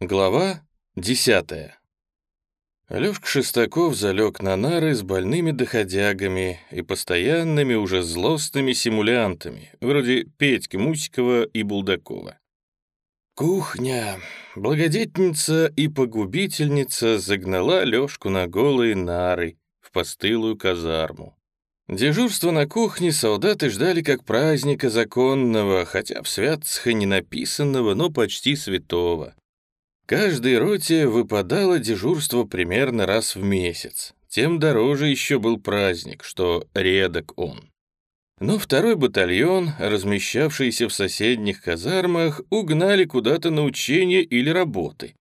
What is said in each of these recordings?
Глава десятая. Лёшка Шестаков залег на нары с больными доходягами и постоянными уже злостными симулянтами, вроде Петьки Мусикова и Булдакова. Кухня, благодетельница и погубительница загнала Лёшку на голые нары в постылую казарму. Дежурство на кухне солдаты ждали как праздника законного, хотя в святцах и не написанного, но почти святого. Каждой роте выпадало дежурство примерно раз в месяц. Тем дороже еще был праздник, что редок он. Но второй батальон, размещавшийся в соседних казармах, угнали куда-то на учения или работы.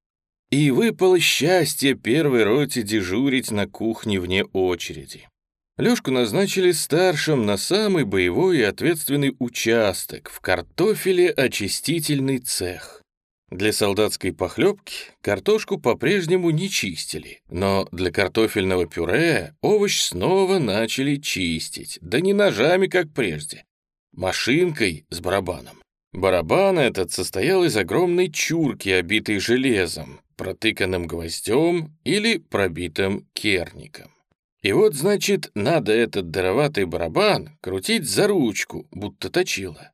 И выпало счастье первой роте дежурить на кухне вне очереди. Лёшку назначили старшим на самый боевой и ответственный участок в картофеле очистительный цех. Для солдатской похлебки картошку по-прежнему не чистили, но для картофельного пюре овощ снова начали чистить, да не ножами, как прежде, машинкой с барабаном. Барабан этот состоял из огромной чурки, обитой железом, протыканным гвоздем или пробитым керником. И вот, значит, надо этот дароватый барабан крутить за ручку, будто точила.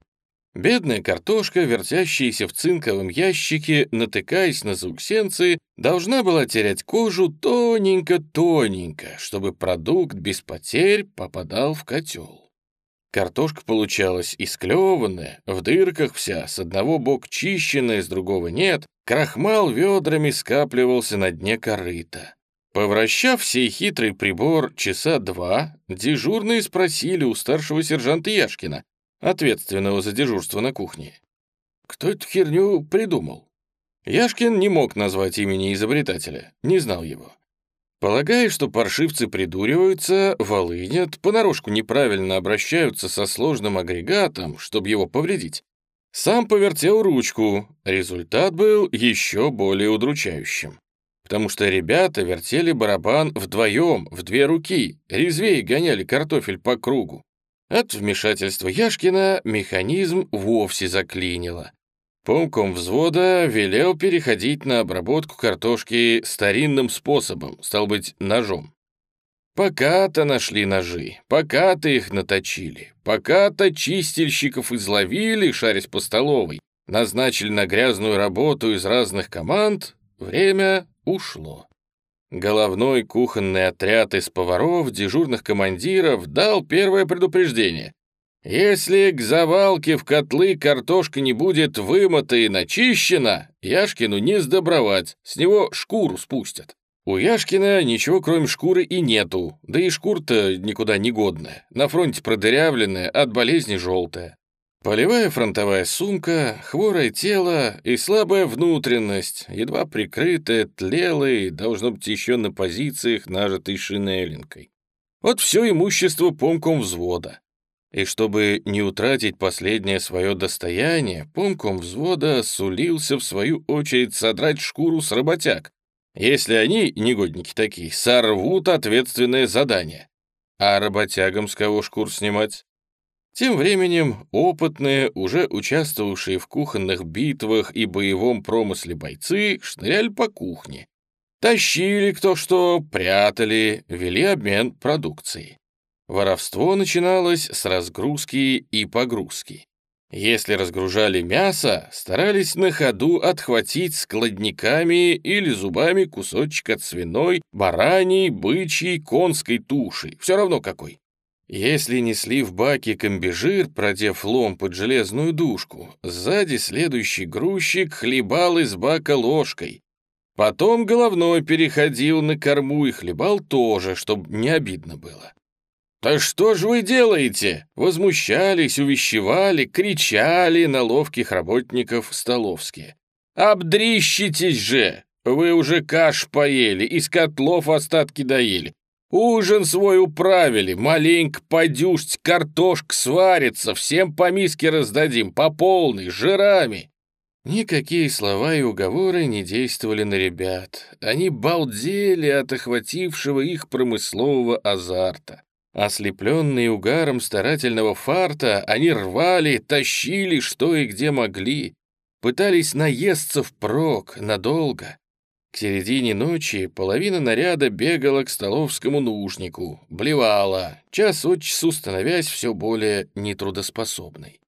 Бедная картошка, вертящаяся в цинковом ящике, натыкаясь на зауксенцы, должна была терять кожу тоненько-тоненько, чтобы продукт без потерь попадал в котел. Картошка получалась исклеванная, в дырках вся, с одного бока чищенная, с другого нет, крахмал ведрами скапливался на дне корыта. Повращав сей хитрый прибор часа два, дежурные спросили у старшего сержанта Яшкина, ответственного за дежурство на кухне. Кто эту херню придумал? Яшкин не мог назвать имени изобретателя, не знал его. Полагая, что паршивцы придуриваются, волынят, понарошку неправильно обращаются со сложным агрегатом, чтобы его повредить, сам повертел ручку. Результат был еще более удручающим. Потому что ребята вертели барабан вдвоем, в две руки, резвее гоняли картофель по кругу. От вмешательства Яшкина механизм вовсе заклинило. Помком взвода велел переходить на обработку картошки старинным способом, стал быть, ножом. Пока-то нашли ножи, пока-то их наточили, пока-то чистильщиков изловили, шарясь по столовой, назначили на грязную работу из разных команд, время ушло. Головной кухонный отряд из поваров, дежурных командиров дал первое предупреждение. Если к завалке в котлы картошка не будет вымыта и начищена, Яшкину не сдобровать, с него шкуру спустят. У Яшкина ничего кроме шкуры и нету, да и шкура-то никуда не годная, на фронте продырявленная, от болезни желтая. Полевая фронтовая сумка, хворое тело и слабая внутренность, едва прикрытая, тлелой, должно быть еще на позициях, нажитой шинелинкой. Вот все имущество помком взвода. И чтобы не утратить последнее свое достояние, помком взвода сулился в свою очередь содрать шкуру с работяг, если они, негодники такие, сорвут ответственное задание. А работягам с кого шкур снимать? Тем временем опытные, уже участвовавшие в кухонных битвах и боевом промысле бойцы шныряли по кухне. Тащили кто что, прятали, вели обмен продукцией. Воровство начиналось с разгрузки и погрузки. Если разгружали мясо, старались на ходу отхватить складниками или зубами кусочек от свиной, бараньей, бычьей, конской туши, все равно какой. Если несли в баке комбижир, продев лом под железную дужку, сзади следующий грузчик хлебал из бака ложкой. Потом головной переходил на корму и хлебал тоже, чтобы не обидно было. «Да что же вы делаете?» Возмущались, увещевали, кричали на ловких работников столовские. «Обдрищитесь же! Вы уже каш поели, из котлов остатки доели. Ужин свой управили, маленько подюшить, картошка сварится, всем по миске раздадим, по полной, жирами». Никакие слова и уговоры не действовали на ребят. Они балдели от охватившего их промыслового азарта. Ослепленные угаром старательного фарта, они рвали, тащили, что и где могли. пытались наесться впрок, надолго. К середине ночи половина наряда бегала к столовскому нужнику, блевала, час от часу становясь все более нетрудоспособной.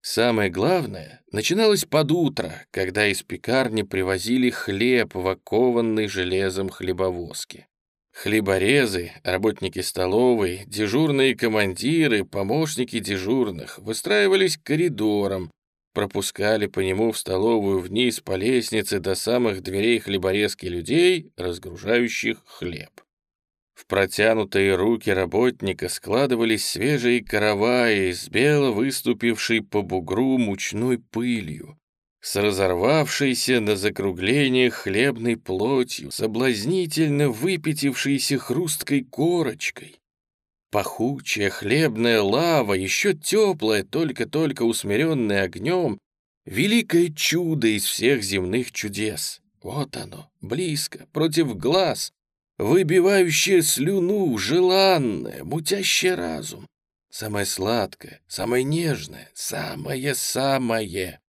Самое главное начиналось под утро, когда из пекарни привозили хлеб в окованной железом хлебовозке. Хлеборезы, работники столовой, дежурные командиры, помощники дежурных выстраивались коридором, пропускали по нему в столовую вниз по лестнице до самых дверей хлеборезки людей, разгружающих хлеб. В протянутые руки работника складывались свежие караваи с бело выступившей по бугру мучной пылью, с разорвавшейся на закруглениях хлебной плотью, соблазнительно выпятившейся хрусткой корочкой. Пахучая хлебная лава, еще теплая, только-только усмиренная огнем, великое чудо из всех земных чудес. Вот оно, близко, против глаз, выбивающее слюну, желанное, мутящее разум. Самое сладкое, самое нежное, самое-самое.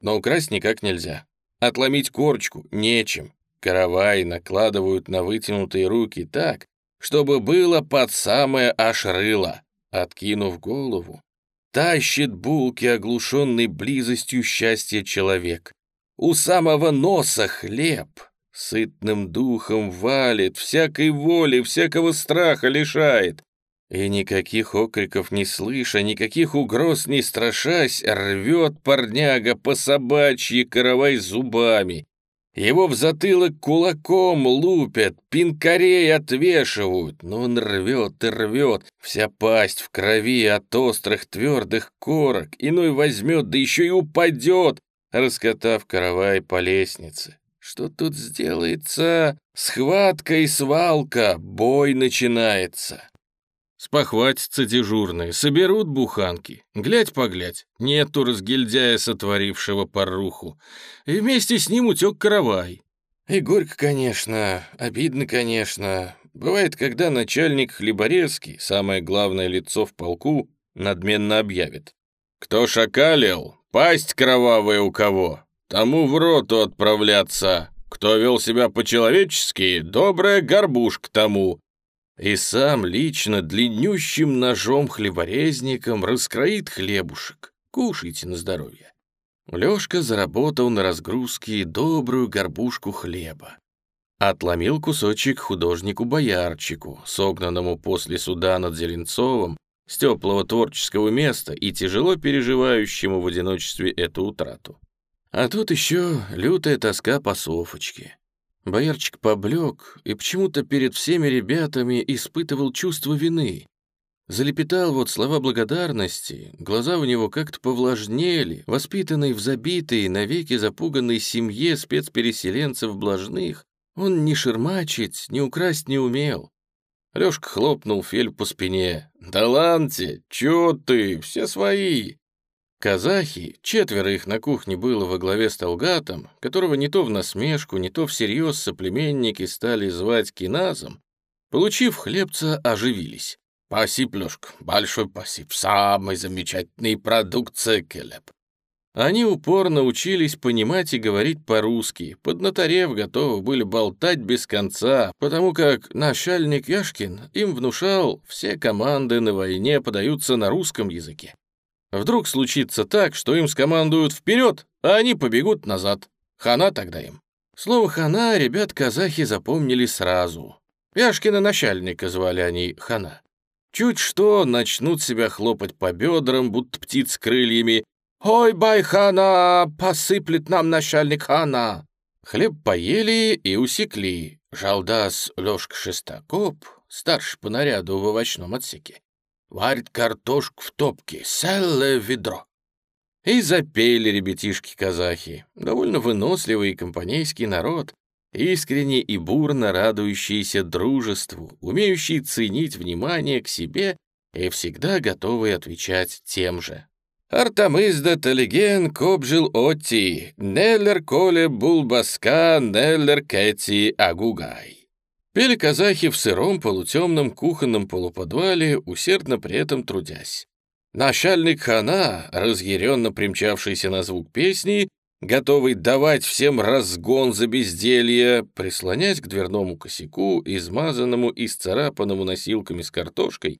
Но украсть никак нельзя. Отломить корочку нечем. Каравай накладывают на вытянутые руки так, чтобы было под самое ошрыло. Откинув голову, тащит булки, оглушенный близостью счастья человек. У самого носа хлеб, сытным духом валит, всякой воли, всякого страха лишает. И никаких окриков не слыша, никаких угроз не страшась, рвет парняга по собачьи каравай зубами, его в затылок кулаком лупят, пинкарей отвешивают, но он рвет и рвет, вся пасть в крови от острых твердых корок, иной возьмет, да еще и упадет, раскатав каравай по лестнице. Что тут сделается? Схватка и свалка, бой начинается. Спохватятся дежурные, соберут буханки. Глядь-поглядь, нету разгильдяя, сотворившего поруху. И вместе с ним утек каравай. И горько, конечно, обидно, конечно. Бывает, когда начальник Хлеборезский, самое главное лицо в полку, надменно объявит. «Кто шакалил, пасть кровавая у кого, тому в роту отправляться. Кто вел себя по-человечески, добрая горбушка тому и сам лично длиннющим ножом-хлеборезником раскроит хлебушек. Кушайте на здоровье. Лёшка заработал на разгрузке добрую горбушку хлеба. Отломил кусочек художнику-боярчику, согнанному после суда над Зеленцовым, с теплого творческого места и тяжело переживающему в одиночестве эту утрату. А тут еще лютая тоска по Софочке. Боярчик поблек и почему-то перед всеми ребятами испытывал чувство вины. Залепетал вот слова благодарности, глаза у него как-то повлажнели, воспитанный в забитой, навеки запуганной семье спецпереселенцев блажных, он ни шермачить, ни украсть не умел. Лёшка хлопнул Фель по спине. «Да ланте, чё ты, все свои!» Казахи, четверо их на кухне было во главе с Талгатом, которого не то в насмешку, не то всерьез соплеменники стали звать киназом, получив хлебца, оживились. «Спасибо, Лёшка, большой спасибо, самый замечательный продукт цекелеп». Они упорно учились понимать и говорить по-русски, поднаторев готовы были болтать без конца, потому как начальник Яшкин им внушал, все команды на войне подаются на русском языке. Вдруг случится так, что им скомандуют вперед, а они побегут назад. Хана тогда им. Слово «хана» ребят-казахи запомнили сразу. Яшкина начальника звали они Хана. Чуть что начнут себя хлопать по бедрам, будто птиц крыльями. «Ой, байхана, посыплет нам начальник Хана!» Хлеб поели и усекли. Жалдас Лёшка Шестакоп, старший по наряду в овощном отсеке, варит картошку в топке, целое ведро. И запели ребятишки-казахи, довольно выносливый и компанейский народ, искренне и бурно радующийся дружеству, умеющий ценить внимание к себе и всегда готовый отвечать тем же. Артамызда Талиген кобжил Отти, Неллер Коле Булбаска, Неллер Кэти Агугай. Пели казахи в сыром полутемном кухонном полуподвале, усердно при этом трудясь. Начальник хана, разъяренно примчавшийся на звук песни, готовый давать всем разгон за безделье, прислонясь к дверному косяку, измазанному и сцарапанному носилками с картошкой,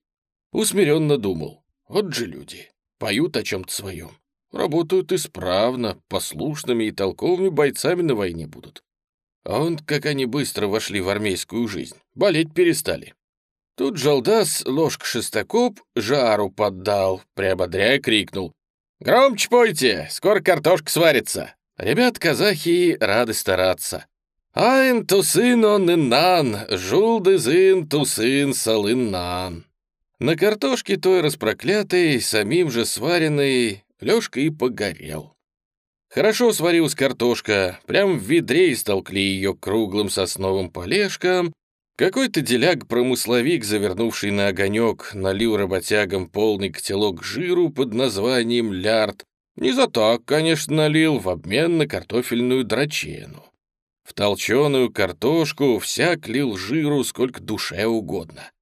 усмиренно думал, вот же люди, поют о чем-то своем, работают исправно, послушными и толковыми бойцами на войне будут. А он, как они быстро вошли в армейскую жизнь, болеть перестали. Тут Жалдас ложка шестокоп жару поддал, приободряя крикнул. «Громче пойте, скоро картошка сварится!» Ребят-казахи рады стараться. «Айн тусын он иннан, жулдызын тусын салыннан». На картошке той распроклятой, самим же сваренной, Лёшка и погорел. Хорошо сварилась картошка, прям в ведре истолкли её круглым сосновым полежком, какой-то деляг-промысловик, завернувший на огонек, налил работягам полный котелок жиру под названием лярд. Не за так, конечно, налил, в обмен на картофельную драчену. В толченую картошку всяк лил жиру сколько душе угодно.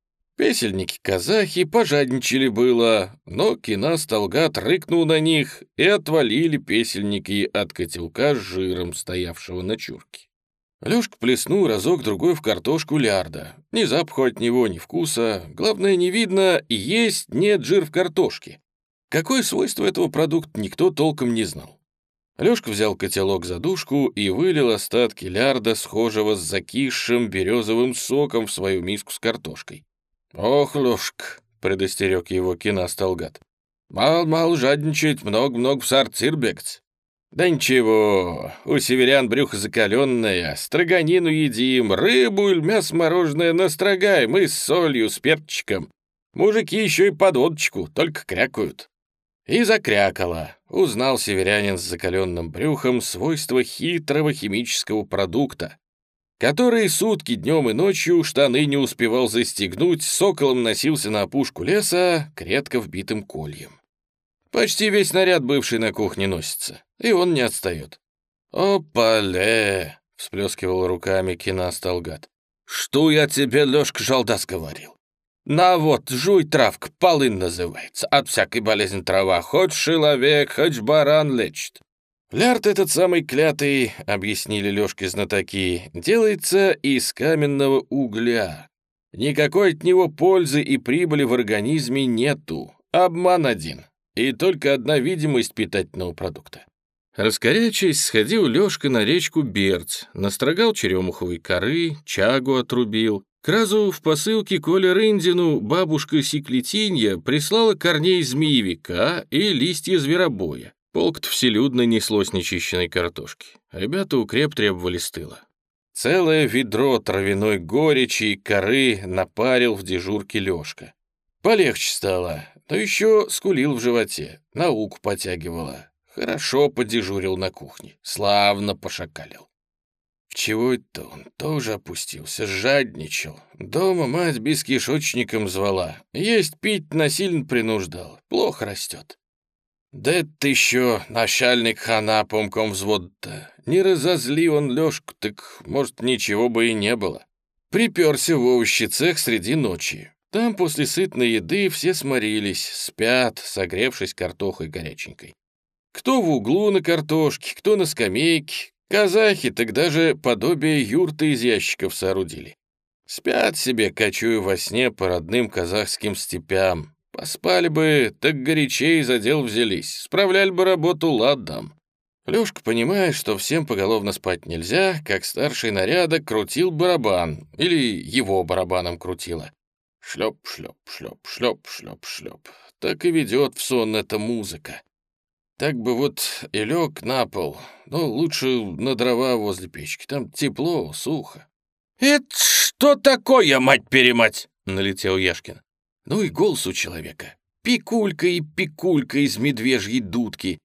Песельники-казахи пожадничали было, но кинас Талгат рыкнул на них, и отвалили песельники от котелка с жиром, стоявшего на чурке. Лёшка плеснул разок-другой в картошку лярда. Ни запаха от него, ни вкуса. Главное, не видно, есть нет жир в картошке. Какое свойство этого продукта, никто толком не знал. Лёшка взял котелок за душку и вылил остатки лярда, схожего с закисшим березовым соком, в свою миску с картошкой. «Ох, Лёшка!» — предостерег его киносталгат. «Мал-мал жадничает, много-много в сарцир бегать. «Да ничего, у северян брюхо закаленное, строганину едим, рыбу или мясо мороженое настрогаем и с солью, с перчиком. Мужики еще и под водочку, только крякают». И закрякало. Узнал северянин с закаленным брюхом свойства хитрого химического продукта, который сутки днем и ночью штаны не успевал застегнуть, соколом носился на опушку леса, кретко вбитым кольем. Почти весь наряд бывший на кухне носится, и он не отстает. «Опале!» — всплескивал руками киносталгат. «Что я тебе, Лёшка, жалдас говорил? На вот, жуй травка, полын называется. От всякой болезни трава, хоть человек, хоть баран лечит. Лярд этот самый клятый, объяснили Лёшке знатоки, делается из каменного угля. Никакой от него пользы и прибыли в организме нету. Обман один и только одна видимость питательного продукта. Раскорячись, сходил Лёшка на речку Берц, настрогал черемуховой коры, чагу отрубил. К разу в посылке Коля Рындину бабушка Секлетинья прислала корней змеевика и листья зверобоя. Полк-то вселюдно неслось нечищенной картошки. Ребята укреп требовали стыла. Целое ведро травяной горечи и коры напарил в дежурке Лёшка. Полегче стало, но еще скулил в животе, науку потягивала. Хорошо подежурил на кухне, славно пошакалил. Чего это он тоже опустился, жадничал. Дома мать без кишочником звала, есть пить насильно принуждал, плохо растет. Да это еще начальник хана помком взвод-то. Не разозли он Лешку, так, может, ничего бы и не было. Приперся в овощи цех среди ночи. Там после сытной еды все сморились, спят, согревшись картохой горяченькой. Кто в углу на картошке, кто на скамейке. Казахи так даже подобие юрты из ящиков соорудили. Спят себе, кочуя во сне по родным казахским степям. Поспали бы, так горячей за дел взялись, справляли бы работу ладом. Лёшка, понимая, что всем поголовно спать нельзя, как старший наряда крутил барабан, или его барабаном крутило. Шлеп, шлеп, шлеп, шлеп, шлеп, шлеп. Так и ведет в сон эта музыка. Так бы вот и лег на пол, но лучше на дрова возле печки. Там тепло, сухо. «Это что такое, мать-перемать?» — налетел Яшкин. Ну и голос у человека. Пикулька и пикулька из медвежьей дудки.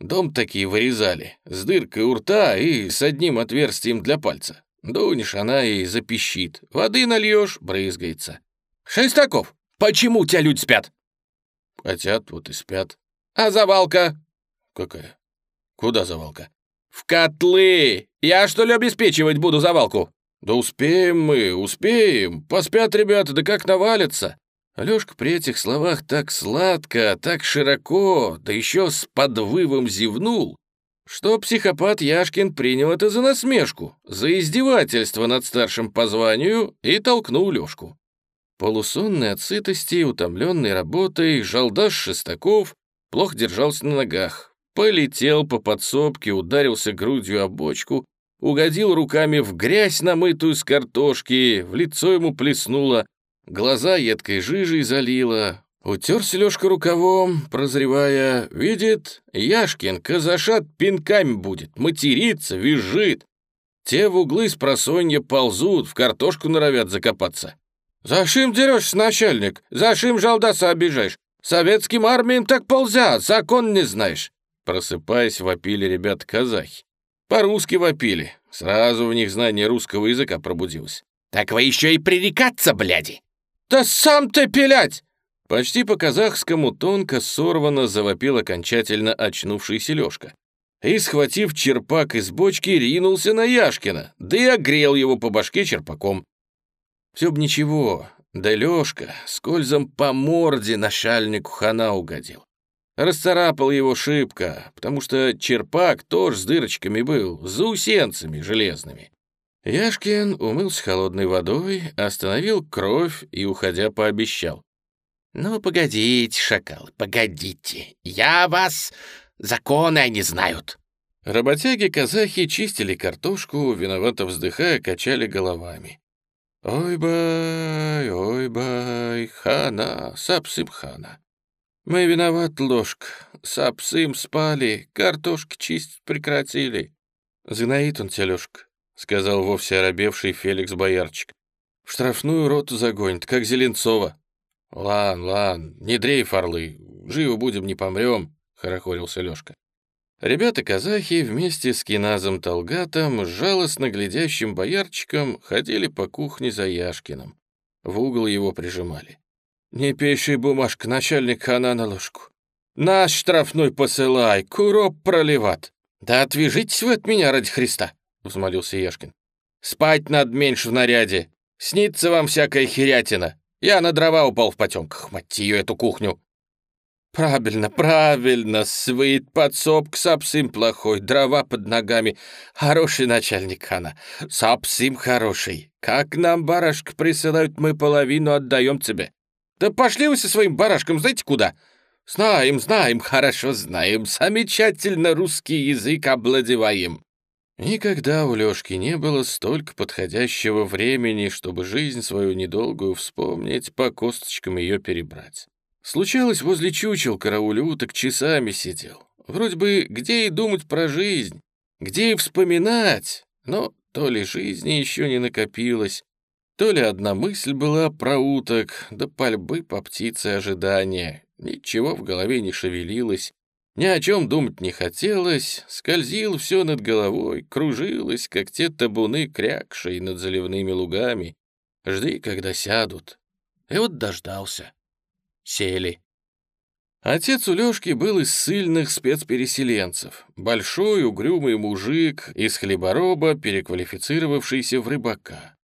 Дом такие вырезали, с дыркой у рта и с одним отверстием для пальца. Дунешь, она и запищит. Воды нальешь, брызгается. «Шестаков, почему у тебя люди спят?» «Хотят, вот и спят». «А завалка?» «Какая? Куда завалка?» «В котлы! Я что ли обеспечивать буду завалку?» «Да успеем мы, успеем. Поспят ребята, да как навалятся». Алёшка при этих словах так сладко, так широко, да еще с подвывом зевнул, что психопат Яшкин принял это за насмешку, за издевательство над старшим по званию и толкнул Лёшку. Полусонный от сытости, утомленный работой, жалдаш Шестаков плохо держался на ногах, полетел по подсобке, ударился грудью о бочку, угодил руками в грязь, намытую с картошки, в лицо ему плеснуло, глаза едкой жижей залило, Утерся Лёшка рукавом, прозревая, видит, Яшкин казашат пинками будет, матерится, визжит. Те в углы с просонья ползут, в картошку норовят закопаться. «Зашим дерешься, начальник? Зашим жалдаса обижаешь? Советским армиям так ползят, закон не знаешь!» Просыпаясь, вопили ребят казахи. По-русски вопили. Сразу в них знание русского языка пробудилось. «Так вы еще и пререкаться, бляди!» «Да сам ты пилять!» Почти по-казахскому тонко сорвано завопил окончательно очнувшийся Лёшка. И, схватив черпак из бочки, ринулся на Яшкина, да и огрел его по башке черпаком. Все б ничего, да Лёшка скользом по морде начальнику хана угодил. Расцарапал его шибко, потому что черпак тоже с дырочками был, с заусенцами железными. Яшкин умылся холодной водой, остановил кровь и, уходя, пообещал. «Ну, погодите, шакалы, погодите. Я вас... Законы они знают». Работяги-казахи чистили картошку, виновато вздыхая, качали головами. «Ой-бай, ой-бай, хана, сапсым хана. Мы виноват, ложка, сапсым спали, картошки чистить прекратили». «Зинаид он, тележка», — сказал вовсе оробевший Феликс Боярчик. «В штрафную роту загонит, как Зеленцова». «Лан, лан, не дрейф, орлы, живы будем, не помрем», — хорохорился Лёшка. Ребята-казахи вместе с киназом Талгатом, жалостно глядящим боярчиком, ходили по кухне за Яшкиным. В угол его прижимали. «Не пиши бумажка, начальник хана на ложку. Наш штрафной посылай, куроп проливат. Да отвяжитесь вы от меня ради Христа», — взмолился Яшкин. «Спать надо меньше в наряде. Снится вам всякая херятина. Я на дрова упал в потемках, мать ее, эту кухню. Правильно, правильно, свит подсобк, сапсим плохой, дрова под ногами. Хороший начальник хана, сапсим хороший. Как нам барашка присылают, мы половину отдаем тебе. Да пошли вы со своим барашком, знаете куда? Знаем, знаем, хорошо знаем, замечательно русский язык обладеваем. Никогда у Лёшки не было столько подходящего времени, чтобы жизнь свою недолгую вспомнить, по косточкам ее перебрать. Случалось, возле чучел караулю уток часами сидел. Вроде бы где и думать про жизнь, где и вспоминать, но то ли жизни еще не накопилось, то ли одна мысль была про уток, да пальбы по птице ожидания. Ничего в голове не шевелилось, ни о чем думать не хотелось, скользил все над головой, кружилось, как те табуны крякшей над заливными лугами. Жди, когда сядут. И вот дождался. Сели. Отец у Лёшки был из сильных спецпереселенцев. Большой угрюмый мужик из хлебороба, переквалифицировавшийся в рыбака.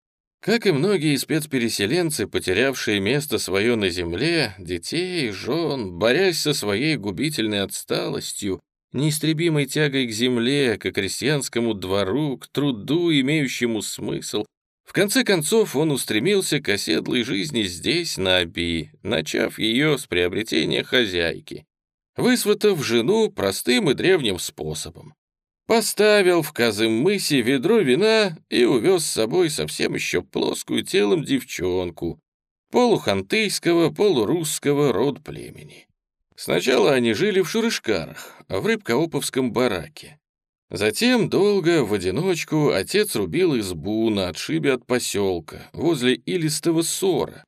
Как и многие спецпереселенцы, потерявшие место свое на земле, детей, жен, борясь со своей губительной отсталостью, неистребимой тягой к земле, к крестьянскому двору, к труду, имеющему смысл, в конце концов он устремился к оседлой жизни здесь, на Аби, начав ее с приобретения хозяйки, высватав жену простым и древним способом. Поставил в Казым-мысе ведро вина и увез с собой совсем еще плоскую телом девчонку, полухантыйского, полурусского род племени. Сначала они жили в Шурышкарах, в Рыбкооповском бараке. Затем долго, в одиночку, отец рубил избу на отшибе от поселка, возле Илистого ссора.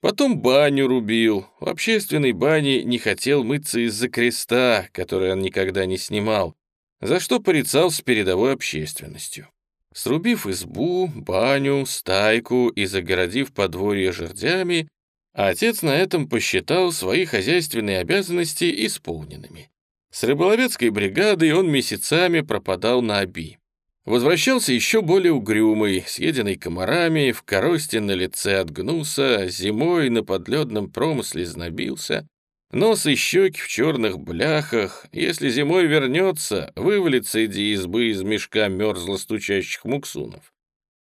Потом баню рубил. В общественной бане не хотел мыться из-за креста, который он никогда не снимал, за что порицал с передовой общественностью. Срубив избу, баню, стайку и загородив подворье жердями, отец на этом посчитал свои хозяйственные обязанности исполненными. С рыболовецкой бригадой он месяцами пропадал на оби. Возвращался еще более угрюмый, съеденный комарами, в коросте на лице от гнуса, зимой на подледном промысле знобился, Нос и щеки в черных бляхах. Если зимой вернется, вывалится иди избы из мешка мерзло стучащих муксунов.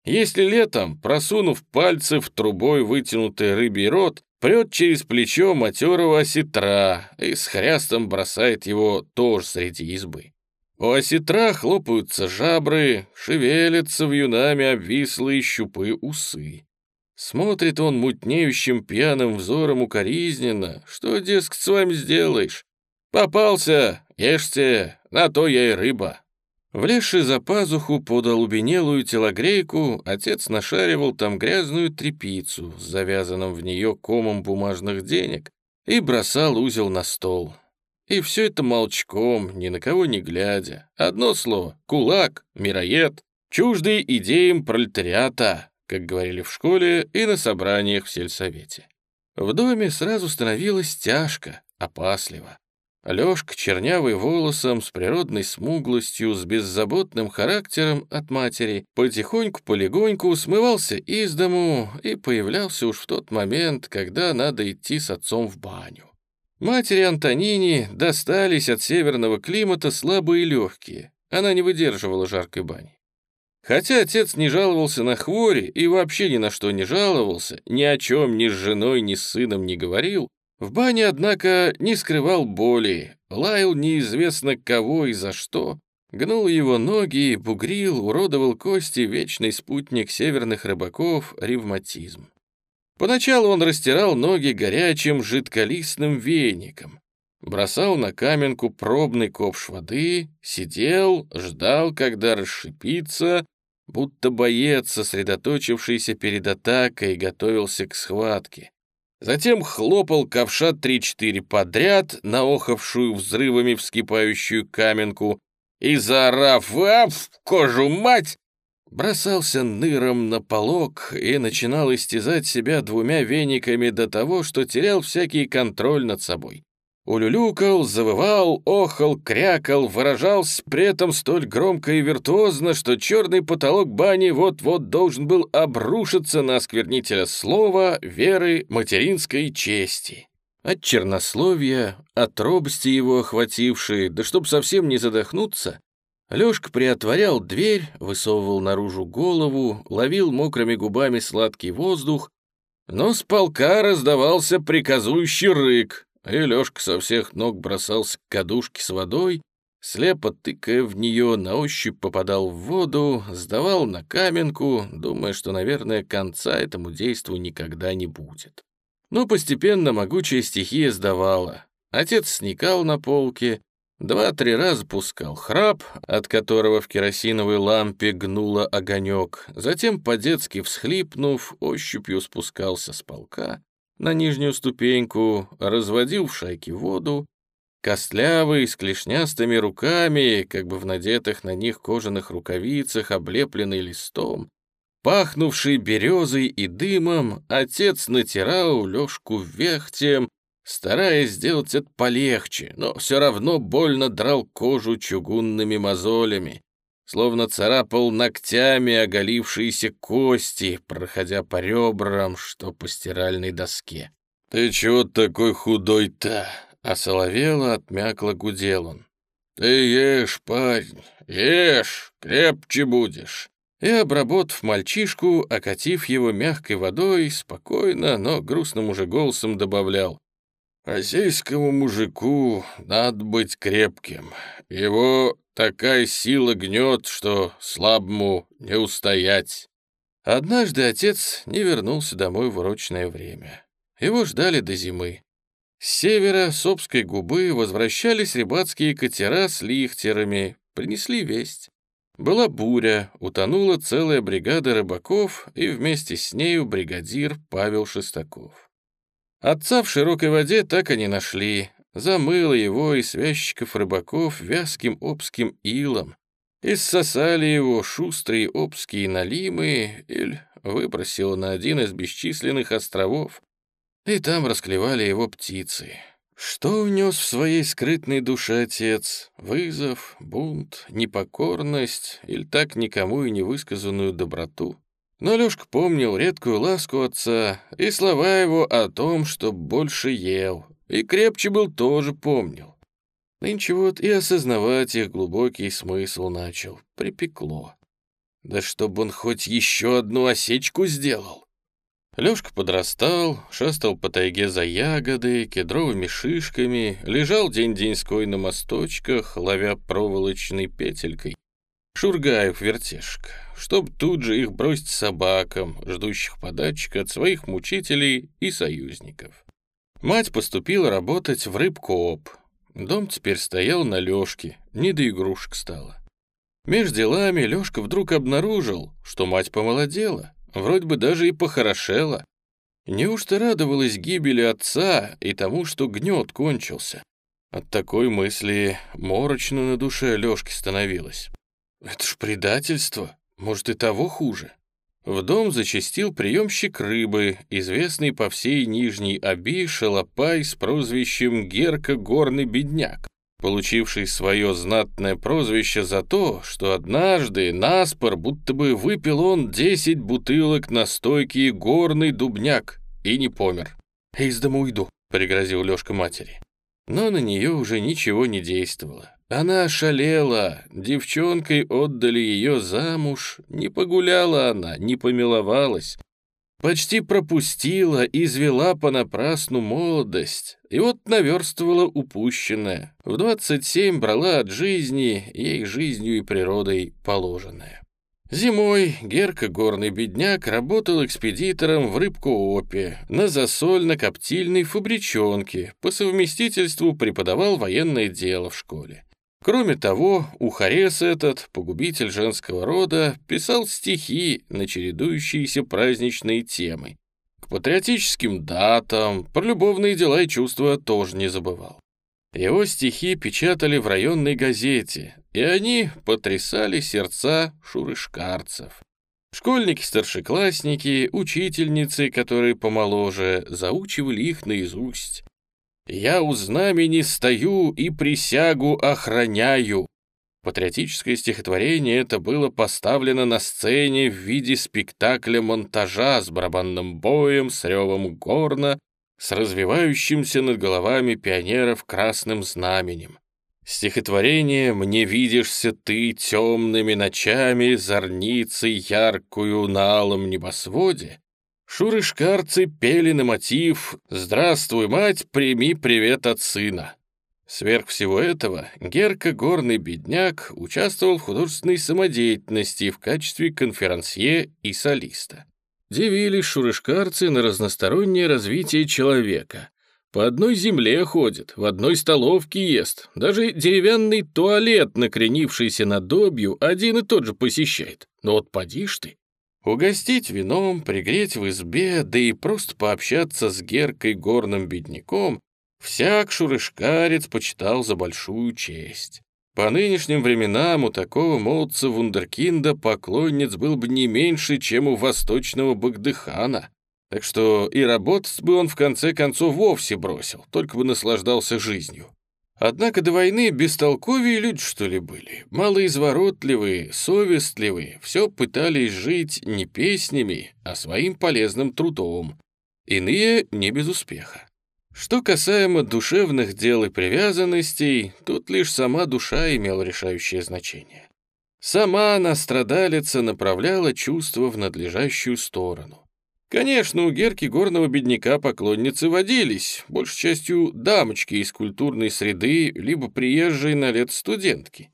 Если летом, просунув пальцы в трубой вытянутый рыбий рот, прет через плечо матерого осетра и с хрястом бросает его тоже среди избы. У осетра хлопаются жабры, шевелятся в юнами обвислые щупы усы. Смотрит он мутнеющим пьяным взором укоризненно. Что, дескать, с вами сделаешь? Попался, ешьте, на то я и рыба. Влезший за пазуху под олубенелую телогрейку, отец нашаривал там грязную тряпицу с завязанным в нее комом бумажных денег и бросал узел на стол. И все это молчком, ни на кого не глядя. Одно слово — кулак, мироед, чуждый идеям пролетариата, как говорили в школе и на собраниях в сельсовете. В доме сразу становилось тяжко, опасливо. Лёшка, чернявый волосом, с природной смуглостью, с беззаботным характером от матери, потихоньку-полегоньку смывался из дому и появлялся уж в тот момент, когда надо идти с отцом в баню. Матери Антонини достались от северного климата слабые и легкие. Она не выдерживала жаркой бани. Хотя отец не жаловался на хвори и вообще ни на что не жаловался, ни о чем ни с женой, ни с сыном не говорил, в бане, однако, не скрывал боли, лаял неизвестно кого и за что, гнул его ноги, бугрил, уродовал кости вечный спутник северных рыбаков — ревматизм. Поначалу он растирал ноги горячим жидколистным веником, бросал на каменку пробный ковш воды, сидел, ждал, когда расшипится, будто боец, сосредоточившийся перед атакой, готовился к схватке. Затем хлопал ковша три-четыре подряд, наохавшую взрывами вскипающую каменку, и, заорав «Аф, кожу мать!», бросался ныром на полог и начинал истязать себя двумя вениками до того, что терял всякий контроль над собой. Улюлюкал, завывал, охал, крякал, выражался при этом столь громко и виртуозно, что черный потолок бани вот-вот должен был обрушиться на осквернителя слова, веры, материнской чести. От чернословия, от робости его охватившей, да чтоб совсем не задохнуться, Лёшка приотворял дверь, высовывал наружу голову, ловил мокрыми губами сладкий воздух, но с полка раздавался приказующий рык, и Лёшка со всех ног бросался к кадушке с водой, слепо тыкая в нее, на ощупь попадал в воду, сдавал на каменку, думая, что, наверное, конца этому действу никогда не будет. Но постепенно могучая стихия сдавала. Отец сникал на полке, Два-три раза пускал храп, от которого в керосиновой лампе гнуло огонек, затем, по-детски всхлипнув, ощупью спускался с полка на нижнюю ступеньку, разводил в шайке воду, костлявый, с клешнястыми руками, как бы в надетых на них кожаных рукавицах, облепленный листом, пахнувший березой и дымом, отец натирал Лёшку вехтем, стараясь сделать это полегче, но все равно больно драл кожу чугунными мозолями, словно царапал ногтями оголившиеся кости, проходя по ребрам, что по стиральной доске. «Ты чего такой худой-то?» — осоловело, отмякло гудел он. «Ты ешь, парень, ешь, крепче будешь». И, обработав мальчишку, окатив его мягкой водой, спокойно, но грустным уже голосом добавлял. Российскому мужику надо быть крепким. Его такая сила гнет, что слабому не устоять. Однажды отец не вернулся домой в урочное время. Его ждали до зимы. С севера, с Обской губы, возвращались рыбацкие катера с лихтерами, принесли весть. Была буря, утонула целая бригада рыбаков, и вместе с нею бригадир Павел Шестаков. Отца в широкой воде так и не нашли. Замыло его и связчиков рыбаков вязким обским илом. Иссосали его шустрые обские налимы или выбросило на один из бесчисленных островов. И там расклевали его птицы. Что унес в своей скрытной душе отец? Вызов, бунт, непокорность или так никому и не высказанную доброту? Но Лёшка помнил редкую ласку отца и слова его о том, что больше ел, И крепче был тоже помнил. Нынче вот и осознавать их глубокий смысл начал. Припекло. Да чтобы он хоть еще одну осечку сделал. Лёшка подрастал, шастал по тайге за ягоды, кедровыми шишками, лежал день-деньской на мосточках, ловя проволочной петелькой. Шургаев вертешек, чтоб тут же их бросить собакам, ждущих подачек от своих мучителей и союзников. Мать поступила работать в рыбкооп. Дом теперь стоял на Лёшке, не до игрушек стало. Меж делами Лёшка вдруг обнаружил, что мать помолодела, Вроде бы даже и похорошела. Неужто радовалась гибели отца и тому, что гнет кончился? От такой мысли морочно на душе Лёшки становилось. Это ж предательство, может и того хуже. В дом зачастил приемщик рыбы, известный по всей Нижней Оби шалопай с прозвищем Герка Горный Бедняк получивший свое знатное прозвище за то, что однажды наспор будто бы выпил он десять бутылок настойки горный дубняк и не помер. «Из дома уйду», — пригрозил Лёшка матери. Но на нее уже ничего не действовало. Она ошалела, девчонкой отдали ее замуж, не погуляла она, не помиловалась, Почти пропустила, извела понапрасну молодость. И вот наверстывала упущенное. В 27 брала от жизни, ей жизнью и природой положенное. Зимой Герка, горный бедняк, работал экспедитором в Рыбкоопе на засольно-коптильной фабричонке, по совместительству преподавал военное дело в школе. Кроме того, Ухарес этот, погубитель женского рода, писал стихи на чередующиеся праздничные темы. К патриотическим датам, про любовные дела и чувства тоже не забывал. Его стихи печатали в районной газете, и они потрясали сердца шурышкарцев. Школьники-старшеклассники, учительницы, которые помоложе, заучивали их наизусть. «Я у знамени стою и присягу охраняю». Патриотическое стихотворение это было поставлено на сцене в виде спектакля-монтажа с барабанным боем, с ревом горна, с развивающимся над головами пионеров красным знаменем. Стихотворение «Мне видишься ты темными ночами, зорницей яркую на алом небосводе» Шурышкарцы пели на мотив «Здравствуй, мать, прими привет от сына». Сверх всего этого, Герка Горный Бедняк участвовал в художественной самодеятельности в качестве конферансье и солиста. Дивились шурышкарцы на разностороннее развитие человека. По одной земле ходит, в одной столовке ест, даже деревянный туалет, накренившийся над добью, один и тот же посещает. Но вот поди ты, Угостить вином, пригреть в избе, да и просто пообщаться с Геркой горным бедняком всяк шурышкарец почитал за большую честь. По нынешним временам у такого молодца вундеркинда поклонниц был бы не меньше, чем у восточного Багдыхана. Так что и работать бы он в конце концов вовсе бросил, только бы наслаждался жизнью. Однако до войны бестолковые люди, что ли, были. Малоизворотливые, совестливые, все пытались жить не песнями, а своим полезным трудом. Иные не без успеха. Что касаемо душевных дел и привязанностей, тут лишь сама душа имела решающее значение. Сама она, страдалица, направляла чувства в надлежащую сторону. Конечно, у Герки горного бедняка поклонницы водились, большей частью дамочки из культурной среды, либо приезжие на лет студентки.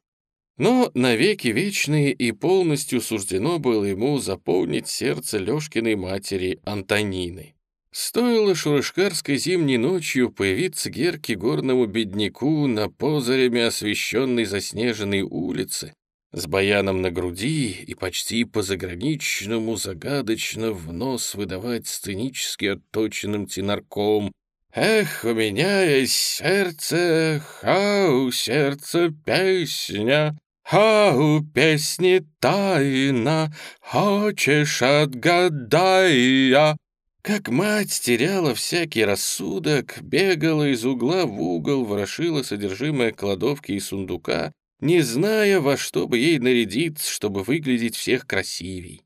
Но навеки вечные и полностью суждено было ему заполнить сердце Лёшкиной матери Антонины. Стоило шурышкарской зимней ночью появиться Герке горному бедняку на позарями освещенной заснеженной улице, с баяном на груди и почти по-заграничному загадочно в нос выдавать сценически отточенным тенарком. «Эх, у меня есть сердце, ха, у сердца песня, ха, у песни тайна, хочешь отгадай я». Как мать теряла всякий рассудок, бегала из угла в угол, ворошила содержимое кладовки и сундука, не зная, во что бы ей нарядиться, чтобы выглядеть всех красивей.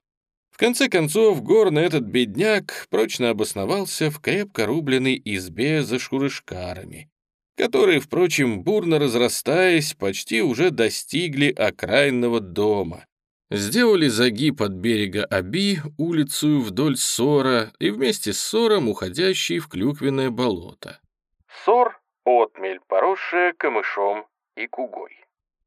В конце концов, горный этот бедняк прочно обосновался в крепко рубленной избе за шурышкарами, которые, впрочем, бурно разрастаясь, почти уже достигли окраинного дома. Сделали загиб от берега Аби, улицу вдоль Сора и вместе с Сором уходящий в клюквенное болото. Сор — отмель, поросшая камышом и кугой.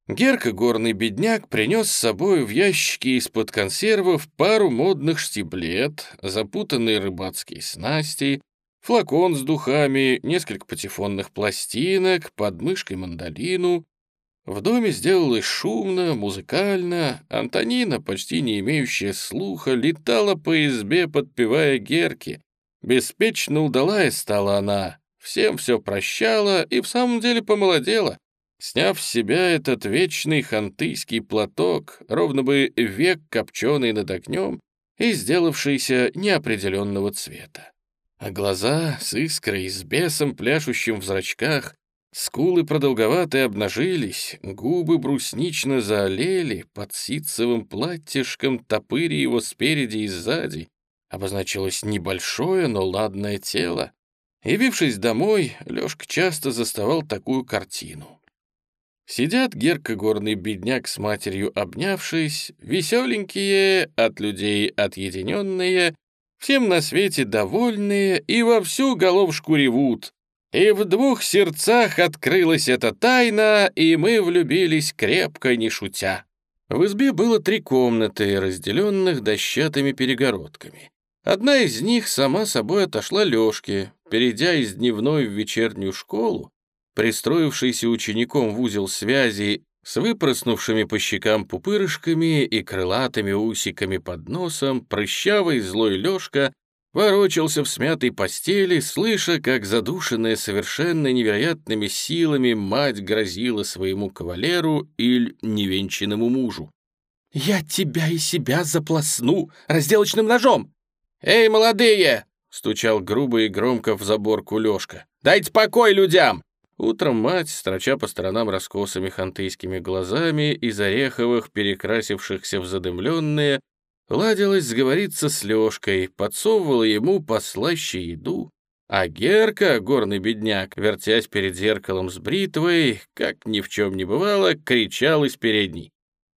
Герка, горный бедняк, принес с собой в ящике из-под консервов пару модных штиблет, запутанные рыбацкие снасти, флакон с духами, несколько патефонных пластинок, подмышкой мандолину. В доме сделалось шумно, музыкально. Антонина, почти не имеющая слуха, летала по избе, подпевая Герке. Беспечно удалая стала она, всем все прощала и в самом деле помолодела. Сняв с себя этот вечный хантыйский платок, ровно бы век копченый над огнем и сделавшийся неопределенного цвета. А глаза с искрой, с бесом, пляшущим в зрачках, скулы продолговатые обнажились, губы бруснично заолели, под ситцевым платьишком топыри его спереди и сзади, обозначилось небольшое, но ладное тело. Явившись домой, Лёшка часто заставал такую картину. Сидят Герка горный бедняк с матерью обнявшись, веселенькие, от людей отъединенные, всем на свете довольные и во всю головушку ревут. И в двух сердцах открылась эта тайна, и мы влюбились крепко, не шутя. В избе было три комнаты, разделенных дощатыми перегородками. Одна из них сама собой отошла Лёшке. Перейдя из дневной в вечернюю школу, пристроившийся учеником в узел связи с выпроснувшими по щекам пупырышками и крылатыми усиками под носом, прыщавый злой Лёшка ворочался в смятой постели, слыша, как задушенная совершенно невероятными силами мать грозила своему кавалеру или невенчанному мужу. «Я тебя и себя заплосну разделочным ножом!» «Эй, молодые!» — стучал грубо и громко в заборку Лёшка. «Дайте покой людям! Утром мать, строча по сторонам раскосыми хантыйскими глазами из ореховых, перекрасившихся в задымленные, ладилась сговориться с Лёшкой, подсовывала ему послаще еду, а Герка, горный бедняк, вертясь перед зеркалом с бритвой, как ни в чем не бывало, кричал из передней.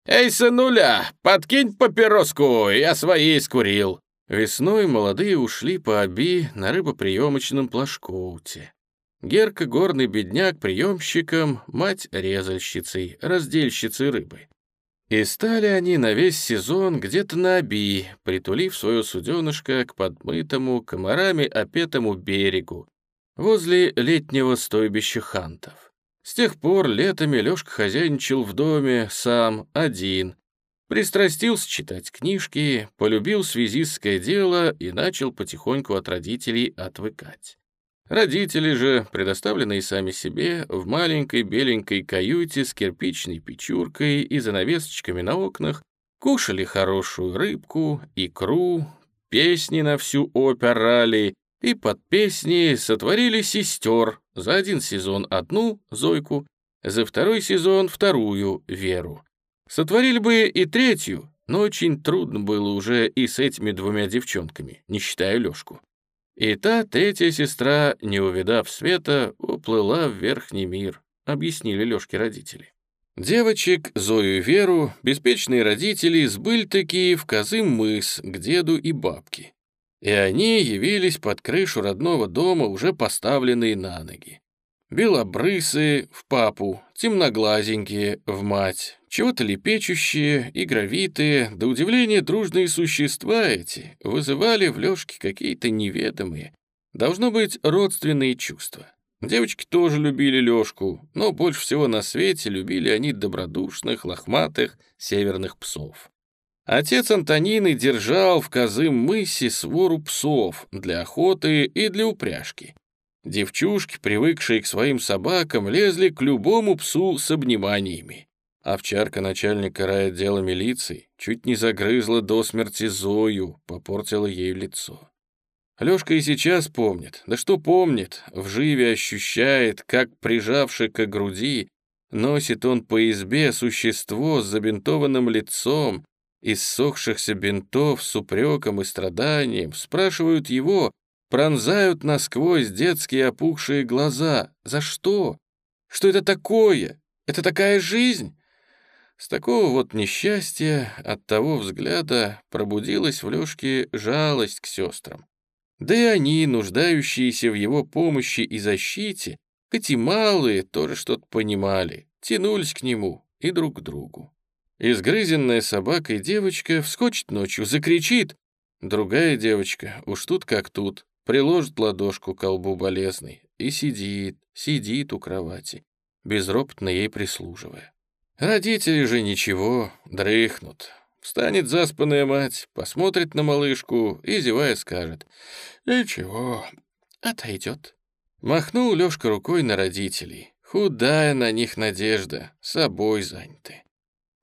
«Эй, сынуля, подкинь папироску, я своей скурил!» Весной молодые ушли по оби на рыбоприемочном плашкоуте. Герка — горный бедняк приемщиком, мать — резальщицей, раздельщицей рыбы. И стали они на весь сезон где-то на оби, притулив свое суденышко к подмытому, комарами опетому берегу, возле летнего стойбища хантов. С тех пор летами Лёшка хозяйничал в доме сам, один, пристрастился читать книжки, полюбил связистское дело и начал потихоньку от родителей отвыкать. Родители же, предоставленные сами себе, в маленькой беленькой каюте с кирпичной печуркой и занавесочками на окнах, кушали хорошую рыбку, икру, песни на всю операли, и под песни сотворили сестер, за один сезон одну, Зойку, за второй сезон вторую, Веру. Сотворили бы и третью, но очень трудно было уже и с этими двумя девчонками, не считая Лёшку. И та третья сестра, не увидав света, уплыла в верхний мир, объяснили Лёшке родители. Девочек, Зою и Веру, беспечные родители сбыль такие в Козым мыс к деду и бабке. И они явились под крышу родного дома, уже поставленные на ноги. Белобрысые в папу, темноглазенькие в мать, чего-то лепечущие, игровитые, до удивления дружные существа эти вызывали в Лёшке какие-то неведомые, должно быть, родственные чувства. Девочки тоже любили Лёшку, но больше всего на свете любили они добродушных, лохматых северных псов. Отец Антонины держал в Козым мысе свору псов для охоты и для упряжки. Девчушки, привыкшие к своим собакам, лезли к любому псу с обниманиями. Овчарка начальника райотдела милиции чуть не загрызла до смерти Зою, попортила ей лицо. Лёшка и сейчас помнит, да что помнит, вживе ощущает, как, прижавший к груди, носит он по избе существо с забинтованным лицом из ссохшихся бинтов с упреком и страданием, спрашивают его, пронзают насквозь детские опухшие глаза. За что? Что это такое? Это такая жизнь? С такого вот несчастья, от того взгляда, пробудилась в Лёшке жалость к сестрам. Да и они, нуждающиеся в его помощи и защите, хоть и малые, тоже что-то понимали, тянулись к нему и друг к другу. Изгрызенная собакой девочка вскочит ночью, закричит. Другая девочка, уж тут как тут, приложит ладошку к колбу болезной и сидит, сидит у кровати, безропотно ей прислуживая. Родители же ничего, дрыхнут. Встанет заспанная мать, посмотрит на малышку и, зевая, скажет «Ничего, отойдет». Махнул Лёшка рукой на родителей. Худая на них надежда, собой заняты.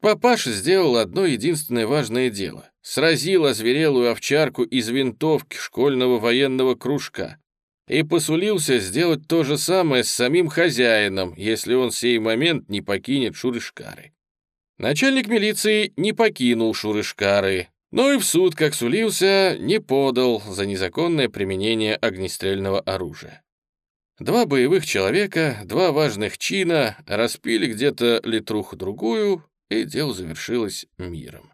Папаша сделал одно единственное важное дело. Сразил озверелую овчарку из винтовки школьного военного кружка и посулился сделать то же самое с самим хозяином, если он в сей момент не покинет Шурышкары. Начальник милиции не покинул Шурышкары, но и в суд, как сулился, не подал за незаконное применение огнестрельного оружия. Два боевых человека, два важных чина распили где-то литруху-другую, и дело завершилось миром.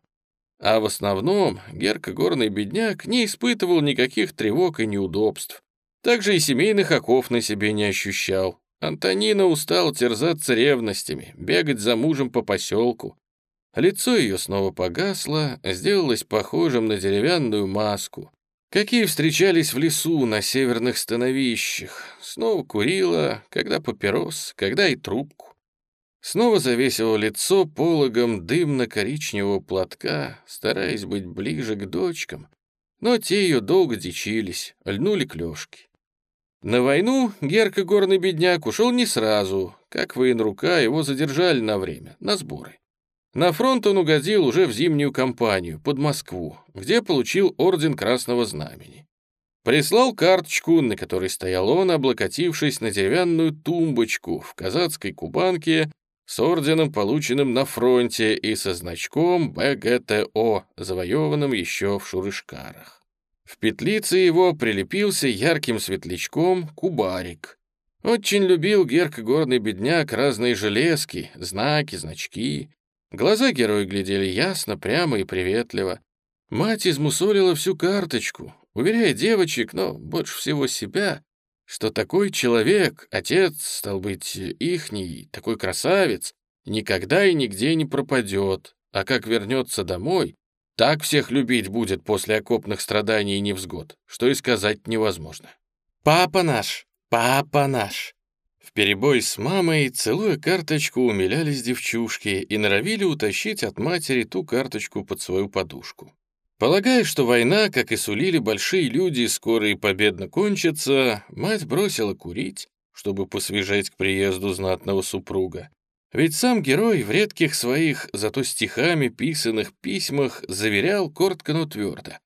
А в основном Герка Горный бедняк не испытывал никаких тревог и неудобств. Также и семейных оков на себе не ощущал. Антонина устал терзаться ревностями, бегать за мужем по поселку. Лицо ее снова погасло, сделалось похожим на деревянную маску. Какие встречались в лесу на северных становищах. Снова курила, когда папирос, когда и трубку. Снова завесила лицо пологом дымно-коричневого платка, стараясь быть ближе к дочкам. Но те ее долго дичились, льнули к Лёшке. На войну Герка горный бедняк ушел не сразу, как военрука его задержали на время, на сборы. На фронт он угодил уже в зимнюю кампанию, под Москву, где получил орден Красного Знамени. Прислал карточку, на которой стоял он, облокотившись на деревянную тумбочку в казацкой кубанке с орденом, полученным на фронте, и со значком БГТО, завоеванным еще в Шурышкарах. В петлице его прилепился ярким светлячком кубарик. Очень любил Герк горный бедняк разные железки, знаки, значки. Глаза героя глядели ясно, прямо и приветливо. Мать измусолила всю карточку, уверяя девочек, но больше всего себя, что такой человек, отец, стал быть, ихний, такой красавец, никогда и нигде не пропадет, а как вернется домой, так всех любить будет после окопных страданий и невзгод, что и сказать невозможно. «Папа наш! Папа наш!» В перебой с мамой, целуя карточку, умилялись девчушки и норовили утащить от матери ту карточку под свою подушку. Полагая, что война, как и сулили большие люди, скоро и победно кончится, мать бросила курить, чтобы посвежать к приезду знатного супруга. Ведь сам герой в редких своих, зато стихами писанных письмах заверял коротко, но твердо.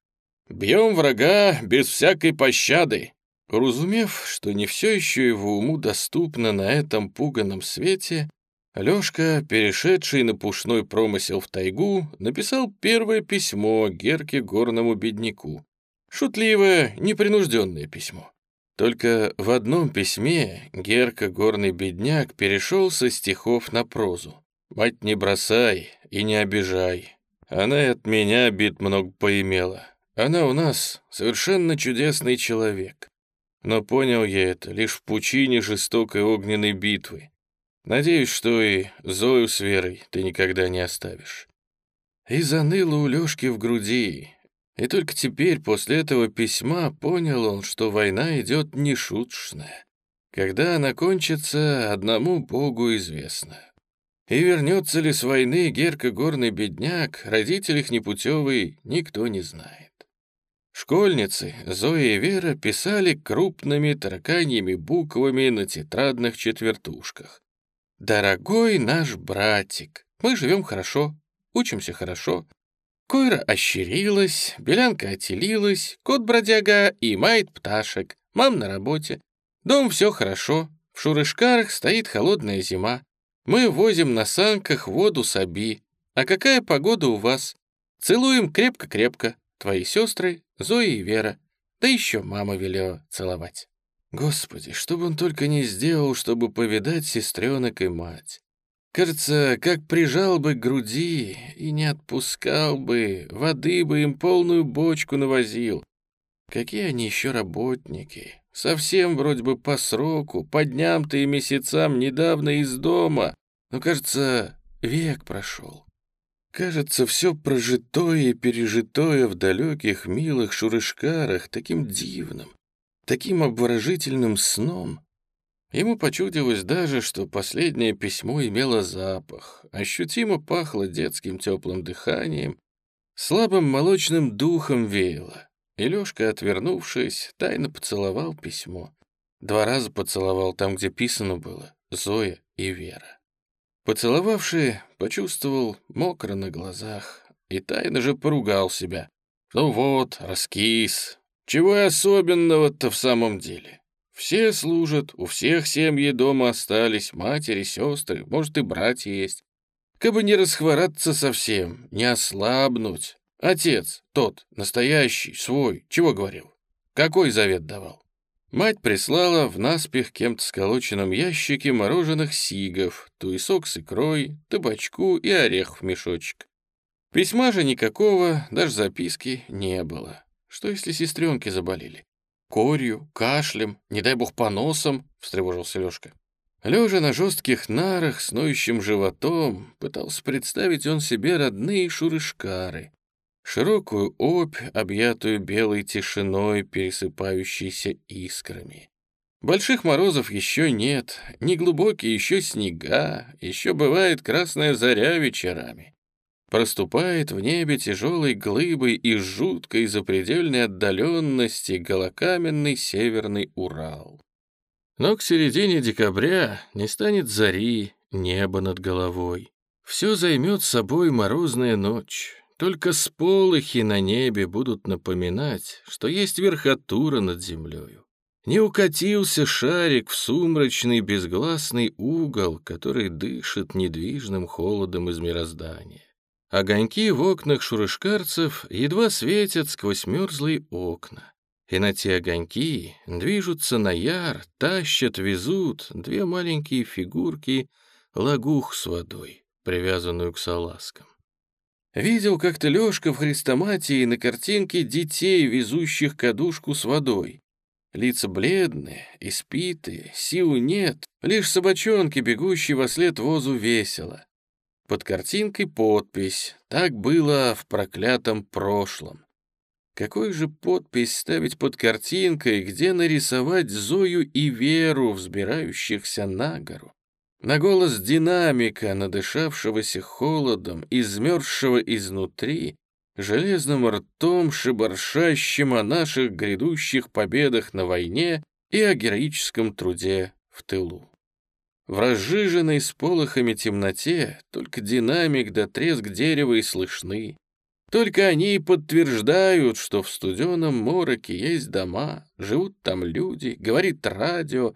«Бьем врага без всякой пощады!» Разумев, что не все еще его уму доступно на этом пуганом свете, Лёшка, перешедший на пушной промысел в тайгу, написал первое письмо Герке горному бедняку. Шутливое, непринужденное письмо. Только в одном письме Герка, горный бедняк, перешел со стихов на прозу. «Мать, не бросай и не обижай. Она и от меня обид много поимела. Она у нас совершенно чудесный человек. Но понял я это лишь в пучине жестокой огненной битвы. Надеюсь, что и Зою с Верой ты никогда не оставишь». И заныло у Лёшки в груди, и только теперь, после этого письма, понял он, что война идет нешуточная. Когда она кончится, одному Богу известно. И вернется ли с войны Герка горный бедняк, родитель их непутевый, никто не знает. Школьницы Зоя и Вера писали крупными тараканьими буквами на тетрадных четвертушках. «Дорогой наш братик, мы живем хорошо, учимся хорошо, Койра ощерилась, Белянка отелилась, кот-бродяга и мает пташек, мам на работе. Дом все хорошо, в Шурышкарах стоит холодная зима. Мы возим на санках воду с Аби. А какая погода у вас? Целуем крепко-крепко. Твои сестры Зоя и Вера. Да еще мама велела целовать. Господи, что бы он только не сделал, чтобы повидать сестренок и мать. Кажется, как прижал бы к груди и не отпускал бы, воды бы им полную бочку навозил. Какие они еще работники. Совсем вроде бы по сроку, по дням-то и месяцам недавно из дома. Но, кажется, век прошел. Кажется, все прожитое и пережитое в далеких милых шурышкарах таким дивным, таким обворожительным сном. Ему почудилось даже, что последнее письмо имело запах, ощутимо пахло детским теплым дыханием, слабым молочным духом веяло. И Лёшка, отвернувшись, тайно поцеловал письмо. Два раза поцеловал там, где писано было «Зоя и Вера». Поцеловавший, почувствовал мокро на глазах и тайно же поругал себя. Ну вот, раскис. Чего особенного-то в самом деле? Все служат, у всех семьи дома остались, матери, сестры, может и братья есть. Кабы не расхвораться совсем, не ослабнуть. Отец, тот, настоящий, свой, чего говорил? Какой завет давал? Мать прислала в наспех кем-то сколоченном ящике мороженых сигов, туесок с икрой, табачку и орех в мешочек. Письма же никакого, даже записки не было. Что если сестренки заболели? Корью, кашлем, не дай бог поносом, встревожился Лёшка. Лежа на жестких нарах с ноющим животом, пытался представить он себе родные шурышкары, широкую опь, объятую белой тишиной, пересыпающейся искрами. Больших морозов еще нет, неглубокие еще снега, еще бывает красная заря вечерами. Проступает в небе тяжелой глыбой и жуткой запредельной отдаленности голокаменный северный Урал. Но к середине декабря не станет зари, неба над головой. Все займет собой морозная ночь. Только сполохи на небе будут напоминать, что есть верхотура над землею. Не укатился шарик в сумрачный безгласный угол, который дышит недвижным холодом из мироздания. Огоньки в окнах шурышкарцев едва светят сквозь мерзлые окна. И на те огоньки движутся на яр, тащат, везут две маленькие фигурки лагух с водой, привязанную к салазкам. Видел как-то Лёшка в хрестоматии на картинке детей, везущих кадушку с водой. Лица бледные, испитые, сил нет, лишь собачонки, бегущие во след возу, весело. Под картинкой подпись «Так было в проклятом прошлом». Какой же подпись ставить под картинкой, где нарисовать Зою и Веру, взбирающихся на гору? На голос динамика, надышавшегося холодом, измерзшего изнутри, железным ртом шибаршащим о наших грядущих победах на войне и о героическом труде в тылу. В разжиженной с полохами темноте только динамик да треск дерева и слышны. Только они и подтверждают, что в студеном мороке есть дома, живут там люди, говорит радио,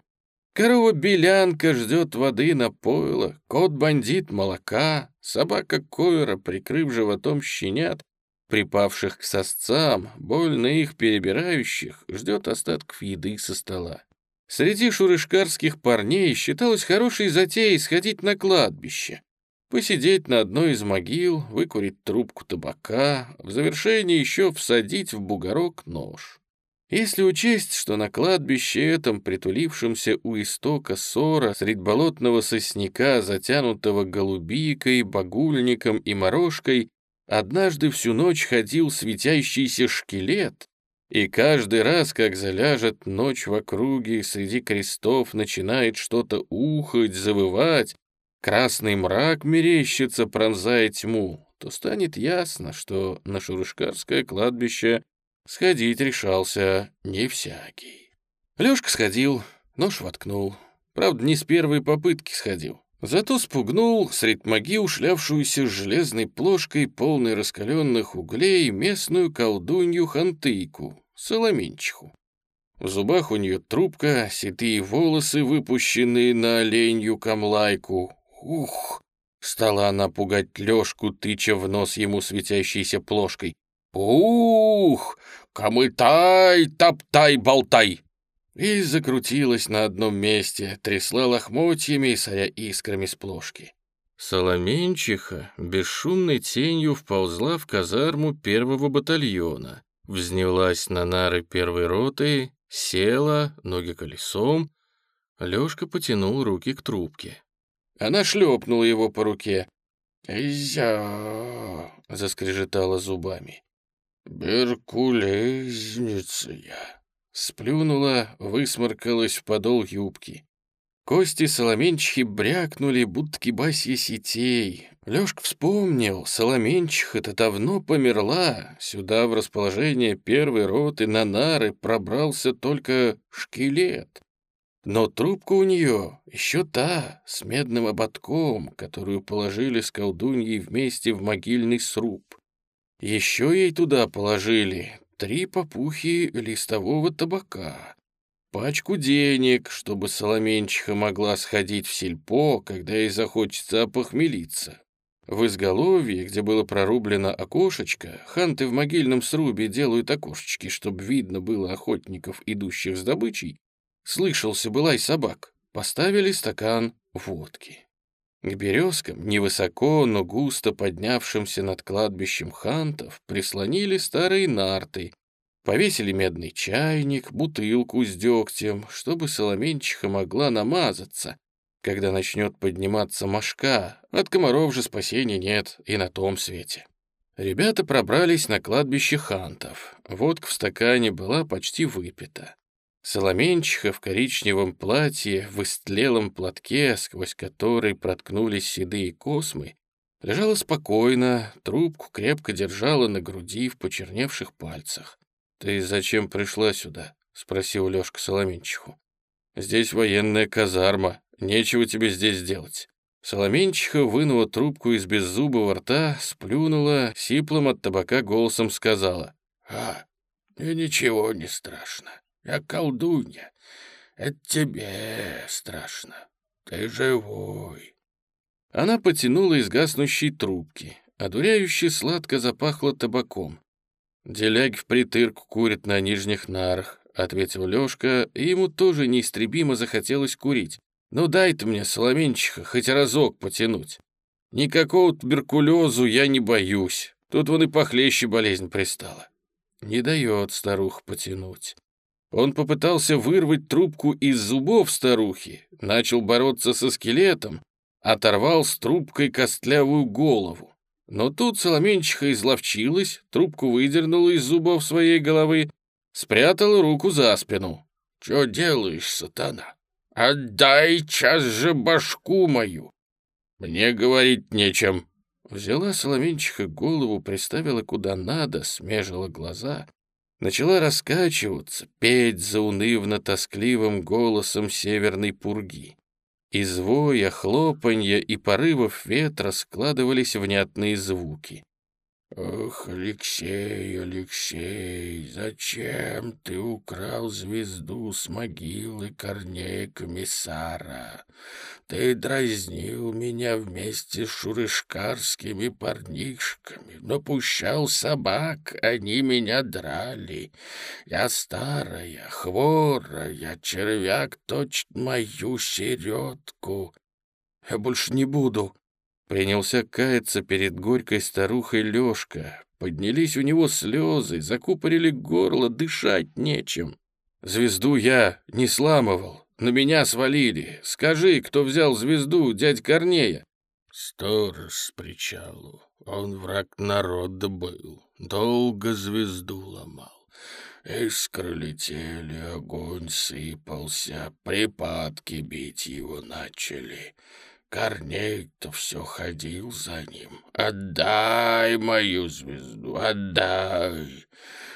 Корова-белянка ждет воды на пойло, кот-бандит молока, собака-койра, прикрыв животом щенят, припавших к сосцам, больно их перебирающих, ждет остатков еды со стола. Среди шурышкарских парней считалось хорошей затеей сходить на кладбище, посидеть на одной из могил, выкурить трубку табака, в завершение еще всадить в бугорок нож. Если учесть, что на кладбище этом, притулившемся у истока ссора, средь болотного сосняка, затянутого голубикой, багульником и морожкой, однажды всю ночь ходил светящийся шкелет, и каждый раз, как заляжет ночь в округе, среди крестов начинает что-то ухать, завывать, красный мрак мерещится, пронзая тьму, то станет ясно, что на Шурушкарское кладбище Сходить решался не всякий. Лёшка сходил, нож воткнул. Правда, не с первой попытки сходил. Зато спугнул средь могил шлявшуюся с железной плошкой, полной раскаленных углей, местную колдунью-хантыйку, соломенчиху. В зубах у нее трубка, седые волосы, выпущенные на оленью камлайку. Ух! Стала она пугать Лёшку, тыча в нос ему светящейся плошкой. «Ух! Камытай, топтай, болтай!» И закрутилась на одном месте, трясла лохмотьями, соря искрами с плошки. Соломенчиха бесшумной тенью вползла в казарму первого батальона, взнялась на нары первой роты, села, ноги колесом. Лёшка потянул руки к трубке. Она шлепнула его по руке. «Изя!» — заскрежетала зубами. «Беркулезница я!» Сплюнула, высморкалась в подол юбки. Кости соломенчихи брякнули, будто кибасья сетей. Лёшка вспомнил, соломенчиха-то давно померла. Сюда в расположение первой роты на нары пробрался только шкелет. Но трубка у нее еще та, с медным ободком, которую положили с колдуньей вместе в могильный сруб. Еще ей туда положили три попухи листового табака, пачку денег, чтобы Соломенчиха могла сходить в сельпо, когда ей захочется опохмелиться. В изголовье, где было прорублено окошечко, ханты в могильном срубе делают окошечки, чтобы видно было охотников, идущих с добычей, Слышался былай собак. Поставили стакан водки. К березкам, невысоко, но густо поднявшимся над кладбищем хантов, прислонили старые нарты, повесили медный чайник, бутылку с дегтем, чтобы соломенчиха могла намазаться, когда начнет подниматься мошка, от комаров же спасения нет и на том свете. Ребята пробрались на кладбище хантов. Водка в стакане была почти выпита. Соломенчиха в коричневом платье, в истлелом платке, сквозь который проткнулись седые космы, лежала спокойно, трубку крепко держала на груди в почерневших пальцах. «Ты зачем пришла сюда?» — спросил Лёшка Соломенчиху. «Здесь военная казарма, нечего тебе здесь делать». Соломенчиха вынула трубку из беззубого рта, сплюнула, сиплым от табака голосом сказала. «А, мне ничего не страшно. Я колдунья. Это тебе страшно. Ты живой. Она потянула из гаснущей трубки. Одуряюще сладко запахло табаком. «Деляги впритырку курят на нижних нарах», — ответил Лёшка, и ему тоже неистребимо захотелось курить. «Ну дай ты мне, соломенчиха, хоть разок потянуть. Никакого туберкулезу я не боюсь. Тут вон и похлеще болезнь пристала». Не дает старуха потянуть. Он попытался вырвать трубку из зубов старухи, начал бороться со скелетом, оторвал с трубкой костлявую голову. Но тут Соломенчиха изловчилась, трубку выдернула из зубов своей головы, спрятала руку за спину. «Чё делаешь, сатана? Отдай час же башку мою!» «Мне говорить нечем». Взяла Соломенчиха голову, приставила куда надо, смежила глаза начала раскачиваться, петь заунывно-тоскливым голосом северной пурги. Из воя, хлопанья и порывов ветра складывались внятные звуки. «Ох, Алексей, Алексей, зачем ты украл звезду с могилы Корнея Комиссара? Ты дразнил меня вместе с шурышкарскими парнишками, напущал собак, они меня драли. Я старая, хворая, червяк точно мою середку. Я больше не буду, Принялся каяться перед горькой старухой Лёшка. Поднялись у него слезы, закупорили горло, дышать нечем. Звезду я не сламывал, на меня свалили. Скажи, кто взял звезду, дядь Корнея? Сторож с причалу, он враг народа был, долго звезду ломал. Искры летели, огонь сыпался, припадки бить его начали. Корней-то все ходил за ним. Отдай мою звезду, отдай.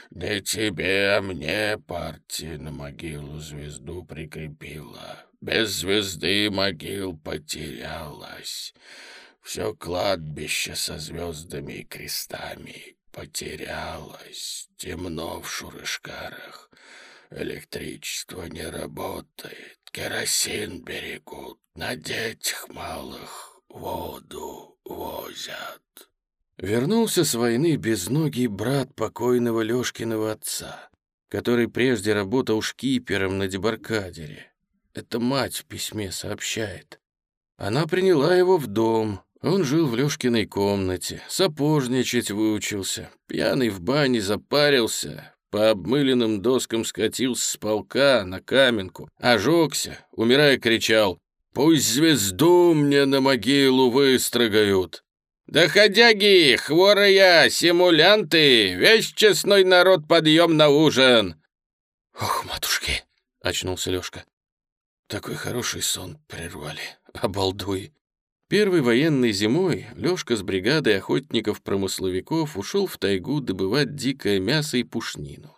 Не тебе, а мне партия на могилу звезду прикрепила. Без звезды могил потерялась. Все кладбище со звездами и крестами потерялось. Темно в шурышкарах. Электричество не работает, керосин берегут. На детях малых воду возят. Вернулся с войны безногий брат покойного Лёшкиного отца, который прежде работал шкипером на дебаркадере. Это мать в письме сообщает. Она приняла его в дом, он жил в Лёшкиной комнате, сапожничать выучился, пьяный в бане запарился, по обмыленным доскам скатился с полка на каменку, ожегся, умирая, кричал «Пусть звезду мне на могилу выстрогают!» «Доходяги, хворая, симулянты, весь честной народ подъем на ужин!» «Ох, матушки!» — очнулся Лёшка. «Такой хороший сон прервали, обалдуй!» Первой военной зимой Лёшка с бригадой охотников-промысловиков ушел в тайгу добывать дикое мясо и пушнину.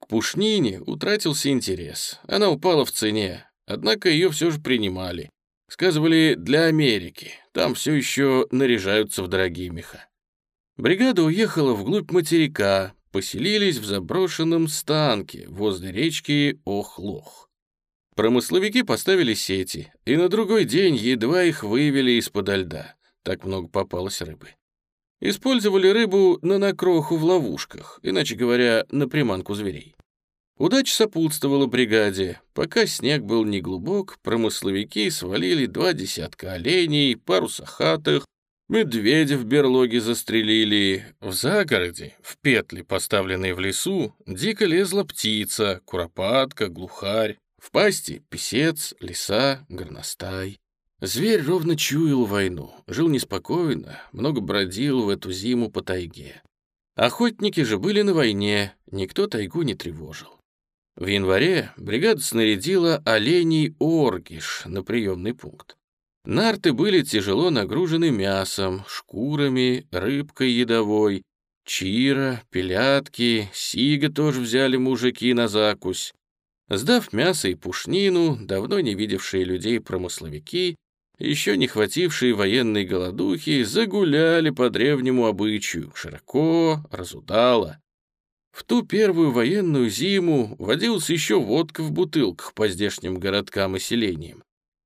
К пушнине утратился интерес, она упала в цене, однако ее все же принимали. Сказывали, для Америки. Там все еще наряжаются в дорогие меха. Бригада уехала вглубь материка, поселились в заброшенном станке возле речки Охлох. Промысловики поставили сети, и на другой день едва их вывели из-под льда. Так много попалось рыбы. Использовали рыбу на накроху в ловушках, иначе говоря, на приманку зверей. Удача сопутствовала бригаде. Пока снег был неглубок, промысловики свалили два десятка оленей, пару сахатых, медведя в берлоге застрелили. В загороде, в петли, поставленные в лесу, дико лезла птица, куропатка, глухарь. В пасти — писец, лиса, горностай. Зверь ровно чуял войну, жил неспокойно, много бродил в эту зиму по тайге. Охотники же были на войне, никто тайгу не тревожил. В январе бригада снарядила оленей Оргиш на приемный пункт. Нарты были тяжело нагружены мясом, шкурами, рыбкой едовой, чира, пилятки, сига тоже взяли мужики на закусь. Сдав мясо и пушнину, давно не видевшие людей промысловики, еще не хватившие военной голодухи, загуляли по древнему обычаю, широко, разудало. В ту первую военную зиму водилась еще водка в бутылках по здешним городкам и селениям.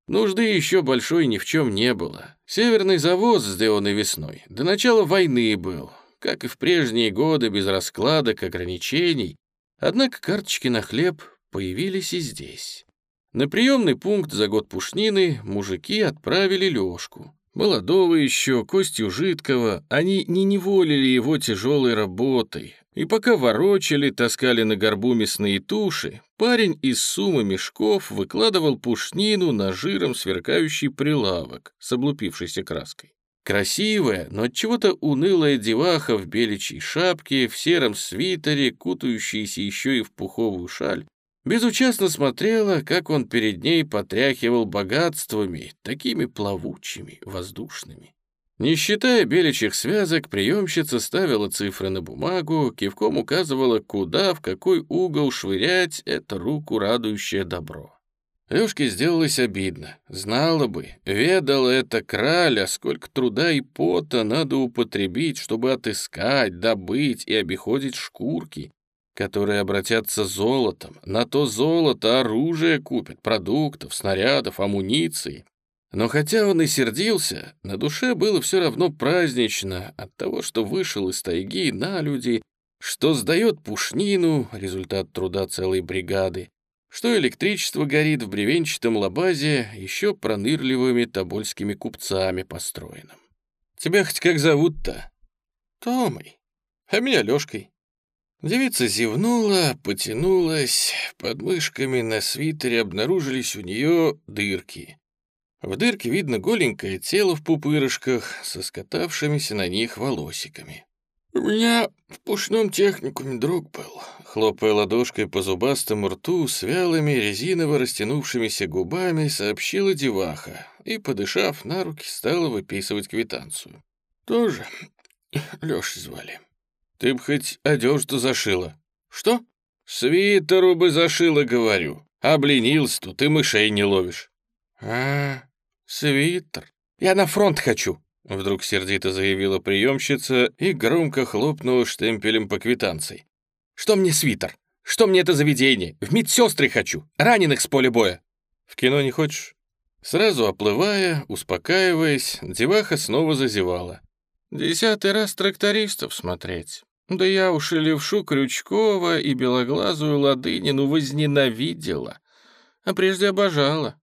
Нужды еще большой ни в чем не было. Северный завоз, сделанный весной, до начала войны был, как и в прежние годы, без раскладок, ограничений. Однако карточки на хлеб появились и здесь. На приемный пункт за год пушнины мужики отправили Лёшку. Молодого еще, костью жидкого, они не неволили его тяжелой работой, и пока ворочали, таскали на горбу мясные туши, парень из суммы мешков выкладывал пушнину на жиром сверкающий прилавок с облупившейся краской. Красивая, но от чего-то унылая деваха в беличьей шапке, в сером свитере, кутающаяся еще и в пуховую шаль, безучастно смотрела, как он перед ней потряхивал богатствами, такими плавучими, воздушными. Не считая беличьих связок, приемщица ставила цифры на бумагу, кивком указывала, куда, в какой угол швырять это руку радующее добро. Лёшке сделалось обидно. Знала бы, ведала это краля, сколько труда и пота надо употребить, чтобы отыскать, добыть и обиходить шкурки, которые обратятся золотом. На то золото оружие купят, продуктов, снарядов, амуниции. Но хотя он и сердился, на душе было все равно празднично от того, что вышел из тайги на люди, что сдает пушнину, результат труда целой бригады, что электричество горит в бревенчатом лабазе еще пронырливыми тобольскими купцами построенным. «Тебя хоть как зовут-то?» «Томой. А меня Лёшкой». Девица зевнула, потянулась, под мышками на свитере обнаружились у нее дырки. В дырке видно голенькое тело в пупырышках со скатавшимися на них волосиками. «У меня в пушном техникуме друг был», — хлопая ладошкой по зубастому рту с вялыми резиново растянувшимися губами, сообщила деваха и, подышав на руки, стала выписывать квитанцию. «Тоже Лёшей звали». «Ты б хоть одежду зашила». «Что?» «Свитеру бы зашила, говорю. Обленился тут, и мышей не ловишь». «А, свитер. Я на фронт хочу», — вдруг сердито заявила приемщица и громко хлопнула штемпелем по квитанции. «Что мне свитер? Что мне это заведение? В медсестры хочу, раненых с поля боя». «В кино не хочешь?» Сразу оплывая, успокаиваясь, деваха снова зазевала. «Десятый раз трактористов смотреть. Да я уж и левшу Крючкова, и белоглазую Ладынину возненавидела, а прежде обожала.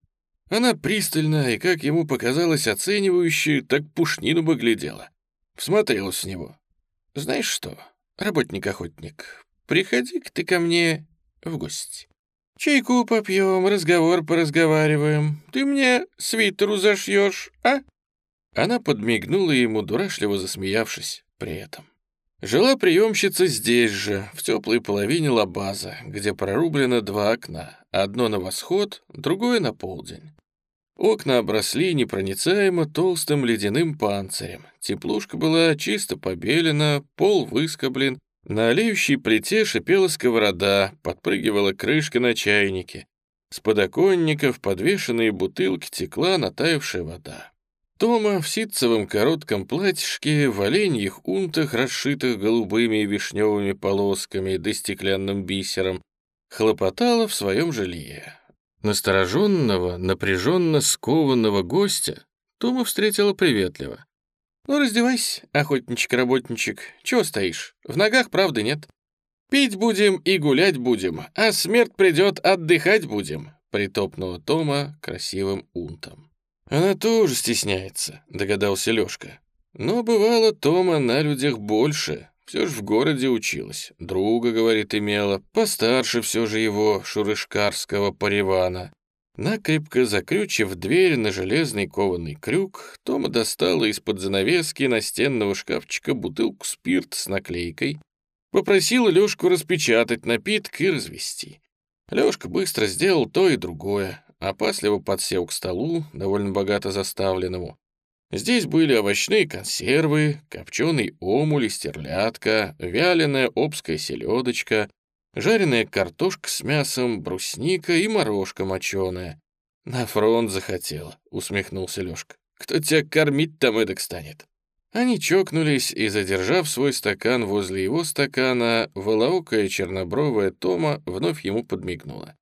Она пристально и, как ему показалось, оценивающе, так пушнину бы глядела. Всмотрелась в него. «Знаешь что, работник-охотник, приходи-ка ты ко мне в гости. Чайку попьем, разговор поразговариваем. Ты мне свитеру зашьешь, а?» Она подмигнула ему, дурашливо засмеявшись при этом. Жила приемщица здесь же, в теплой половине лабаза, где прорублено два окна, одно на восход, другое на полдень. Окна обросли непроницаемо толстым ледяным панцирем. Теплушка была чисто побелена, пол выскоблен. На олеющей плите шипела сковорода, подпрыгивала крышка на чайнике. С подоконников подвешенные бутылки текла натаявшая вода. Тома в ситцевом коротком платьишке, в оленьих унтах, расшитых голубыми и вишневыми полосками да стеклянным бисером, хлопотала в своем жилье. Настороженного, напряженно скованного гостя Тома встретила приветливо. «Ну, раздевайся, охотничек-работничек. Чего стоишь? В ногах правды нет. Пить будем и гулять будем, а смерть придет, отдыхать будем», притопнула Тома красивым унтом. «Она тоже стесняется», — догадался Лёшка. «Но бывало Тома на людях больше. Все ж в городе училась. Друга, говорит, имела. Постарше все же его, шурышкарского паривана». Накрепко закрючив дверь на железный кованый крюк, Тома достала из-под занавески настенного шкафчика бутылку спирт с наклейкой, попросила Лёшку распечатать напиток и развести. Лёшка быстро сделал то и другое, опасливо подсел к столу, довольно богато заставленному. Здесь были овощные консервы, копченый омуль и стерлядка, вяленая обская селедочка, жареная картошка с мясом, брусника и морожка моченая. «На фронт захотела», — усмехнулся Лёшка. «Кто тебя кормить там эдак станет?» Они чокнулись, и, задержав свой стакан возле его стакана, волоокая чернобровая Тома вновь ему подмигнула.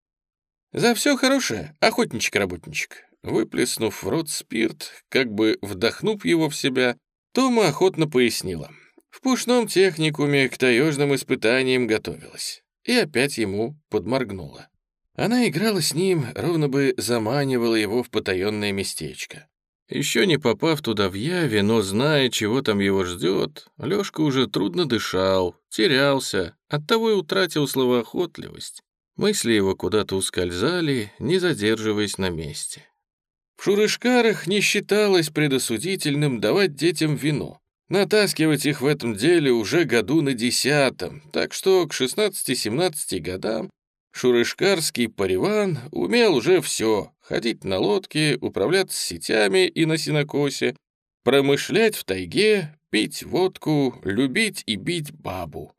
«За все хорошее, охотничек-работничек». Выплеснув в рот спирт, как бы вдохнув его в себя, Тома охотно пояснила. В пушном техникуме к таежным испытаниям готовилась. И опять ему подморгнула. Она играла с ним, ровно бы заманивала его в потаенное местечко. Еще не попав туда в яве, но зная, чего там его ждет, Лёшка уже трудно дышал, терялся, оттого и утратил словоохотливость. Мысли его куда-то ускользали, не задерживаясь на месте. В Шурышкарах не считалось предосудительным давать детям вино. Натаскивать их в этом деле уже году на десятом, так что к 16-17 годам Шурышкарский париван умел уже все — ходить на лодке, управляться сетями и на синокосе, промышлять в тайге, пить водку, любить и бить бабу.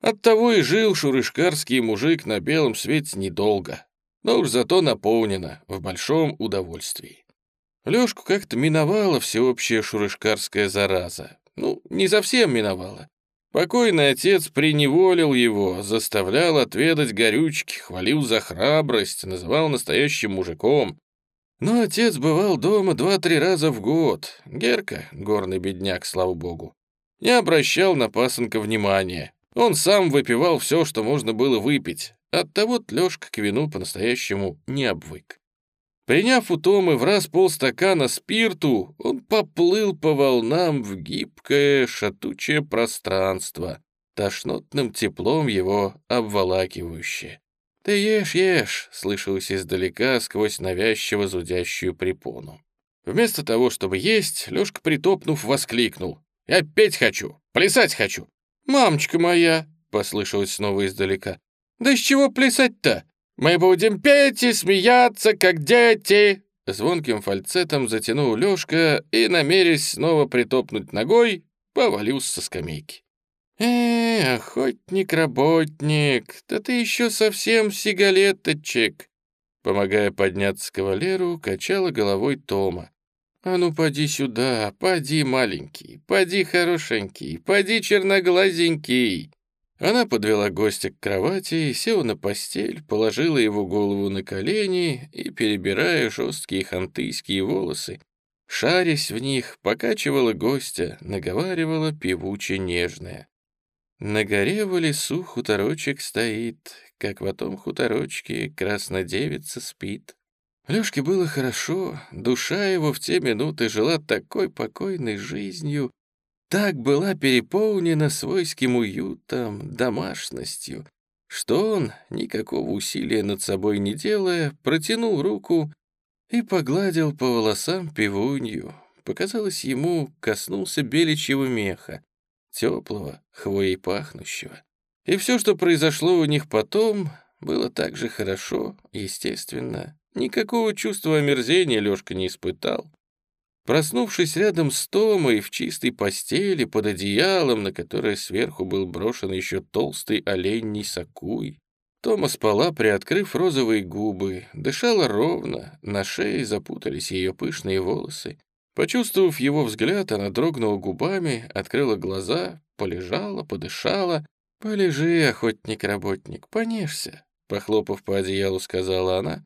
Оттого и жил шурышкарский мужик на белом свете недолго, но уж зато наполнено, в большом удовольствии. Лёшку как-то миновала всеобщая шурышкарская зараза. Ну, не совсем миновала. Покойный отец приневолил его, заставлял отведать горючки, хвалил за храбрость, называл настоящим мужиком. Но отец бывал дома два-три раза в год. Герка, горный бедняк, слава богу, не обращал на пасынка внимания, он сам выпивал все, что можно было выпить. Оттого Лёшка к вину по-настоящему не обвык. Приняв у Томы в раз полстакана спирту, он поплыл по волнам в гибкое, шатучее пространство, тошнотным теплом его обволакивающее. «Ты ешь, ешь!» — слышалось издалека сквозь навязчиво зудящую препону. Вместо того, чтобы есть, Лёшка, притопнув, воскликнул. «Я петь хочу! Плясать хочу! «Мамочка моя!» — послышалось снова издалека. «Да с чего плясать-то? Мы будем петь и смеяться, как дети!» Звонким фальцетом затянул Лёшка и, намерясь снова притопнуть ногой, повалился со скамейки. «Э, охотник-работник, да ты еще совсем сигалеточек!» Помогая подняться кавалеру, качала головой Тома. «А ну, поди сюда, поди, маленький, поди, хорошенький, поди, черноглазенький!» Она подвела гостя к кровати, села на постель, положила его голову на колени и, перебирая жесткие хантыйские волосы, шарясь в них, покачивала гостя, наговаривала певуче нежное. На горе в лесу хуторочек стоит, как в том хуторочке краснодевица спит. Лёшке было хорошо, душа его в те минуты жила такой покойной жизнью, так была переполнена свойским уютом, домашностью, что он, никакого усилия над собой не делая, протянул руку и погладил по волосам пивунью. Показалось ему, коснулся беличьего меха, теплого, хвоей пахнущего. И все, что произошло у них потом, было так же хорошо, естественно. Никакого чувства омерзения Лёшка не испытал. Проснувшись рядом с Томой в чистой постели под одеялом, на которое сверху был брошен еще толстый оленний сакуй, Тома спала, приоткрыв розовые губы, дышала ровно, на шее запутались ее пышные волосы. Почувствовав его взгляд, она дрогнула губами, открыла глаза, полежала, подышала. «Полежи, охотник-работник, понежься», — похлопав по одеялу, сказала она,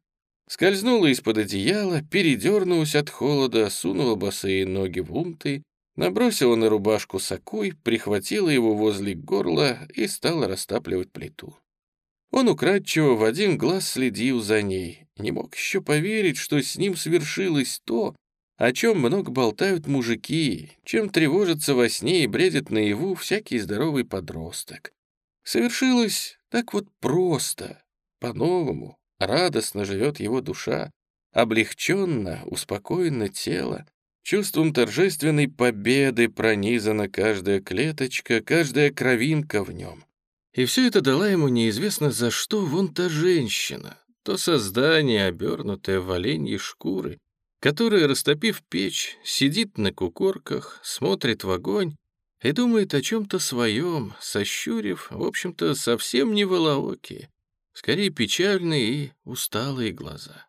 Скользнула из-под одеяла, передернулась от холода, сунула босые ноги в унты, набросила на рубашку сакуй, прихватила его возле горла и стала растапливать плиту. Он украдчиво в один глаз следил за ней, не мог еще поверить, что с ним свершилось то, о чем много болтают мужики, чем тревожатся во сне и бредят наяву всякий здоровый подросток. Совершилось так вот просто, по-новому, Радостно живет его душа, облегченно, успокоено тело. Чувством торжественной победы пронизана каждая клеточка, каждая кровинка в нем. И все это дала ему неизвестно за что вон та женщина, то создание, обернутое в оленьи шкуры, которое, растопив печь, сидит на кукорках, смотрит в огонь и думает о чем-то своем, сощурив, в общем-то, совсем не волооки, скорее печальные и усталые глаза.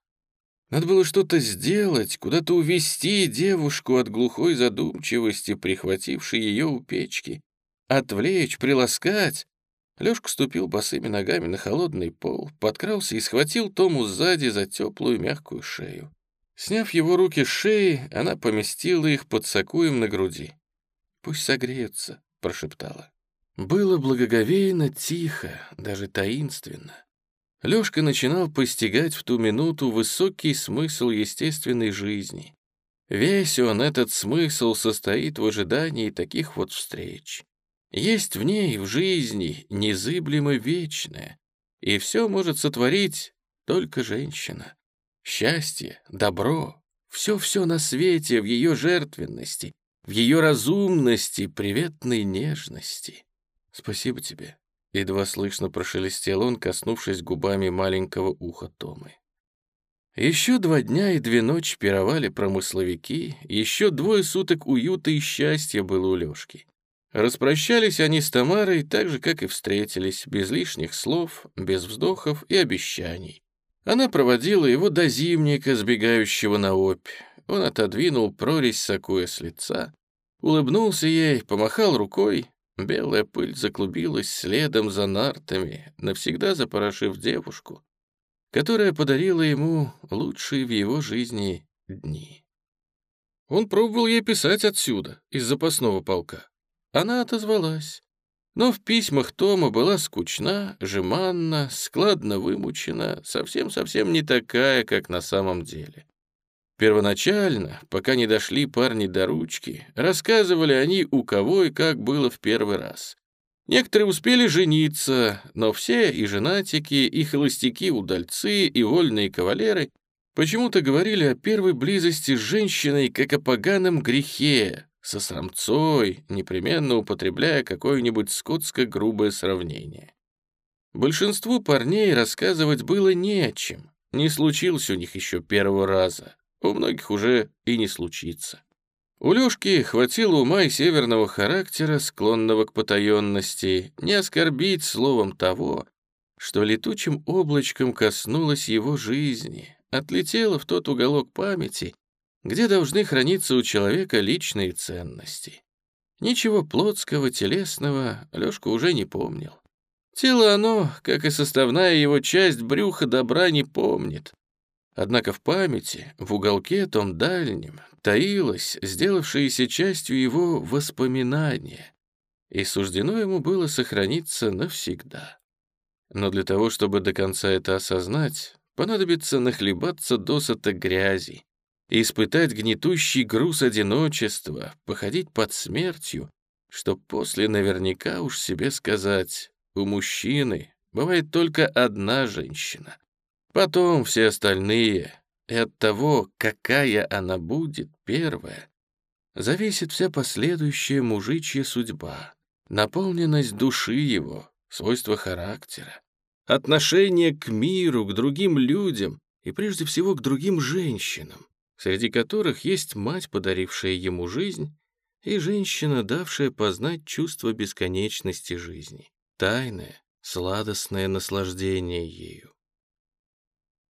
Надо было что-то сделать, куда-то увести девушку от глухой задумчивости, прихватившей ее у печки, отвлечь, приласкать. Лёшка ступил босыми ногами на холодный пол, подкрался и схватил Тому сзади за теплую мягкую шею. Сняв его руки с шеи, она поместила их под сакуем на груди. «Пусть согреются», — прошептала. Было благоговейно, тихо, даже таинственно. Лёшка начинал постигать в ту минуту высокий смысл естественной жизни. Весь он, этот смысл, состоит в ожидании таких вот встреч. Есть в ней, в жизни, незыблемо вечное, и все может сотворить только женщина. Счастье, добро, все-все на свете в ее жертвенности, в ее разумности, приветной нежности. Спасибо тебе, Едва слышно прошелестел он, коснувшись губами маленького уха Томы. Еще два дня и две ночи пировали промысловики, еще двое суток уюта и счастья было у Лёшки. Распрощались они с Тамарой так же, как и встретились, без лишних слов, без вздохов и обещаний. Она проводила его до зимника, сбегающего на опь. Он отодвинул прорезь сакуя с лица, улыбнулся ей, помахал рукой Белая пыль заклубилась следом за нартами, навсегда запорошив девушку, которая подарила ему лучшие в его жизни дни. Он пробовал ей писать отсюда, из запасного полка. Она отозвалась, но в письмах Тома была скучна, жеманна, складно вымучена, совсем-совсем не такая, как на самом деле. Первоначально, пока не дошли парни до ручки, рассказывали они, у кого и как было в первый раз. Некоторые успели жениться, но все, и женатики, и холостяки-удальцы, и вольные кавалеры, почему-то говорили о первой близости с женщиной как о поганом грехе, со срамцой, непременно употребляя какое-нибудь скотско-грубое сравнение. Большинству парней рассказывать было не о чем, не случилось у них еще первого раза у многих уже и не случится. У Лёшки хватило ума и северного характера, склонного к потаенности, не оскорбить словом того, что летучим облачком коснулось его жизни, отлетело в тот уголок памяти, где должны храниться у человека личные ценности. Ничего плотского, телесного Лёшка уже не помнил. Тело оно, как и составная его часть, брюха добра не помнит. Однако в памяти, в уголке том дальнем, таилось сделавшееся частью его воспоминания, и суждено ему было сохраниться навсегда. Но для того, чтобы до конца это осознать, понадобится нахлебаться досыта грязи, испытать гнетущий груз одиночества, походить под смертью, чтоб после наверняка уж себе сказать, у мужчины бывает только одна женщина. Потом все остальные, и от того, какая она будет первая, зависит вся последующая мужичья судьба, наполненность души его, свойства характера, отношение к миру, к другим людям и прежде всего к другим женщинам, среди которых есть мать, подарившая ему жизнь, и женщина, давшая познать чувство бесконечности жизни, тайное, сладостное наслаждение ею.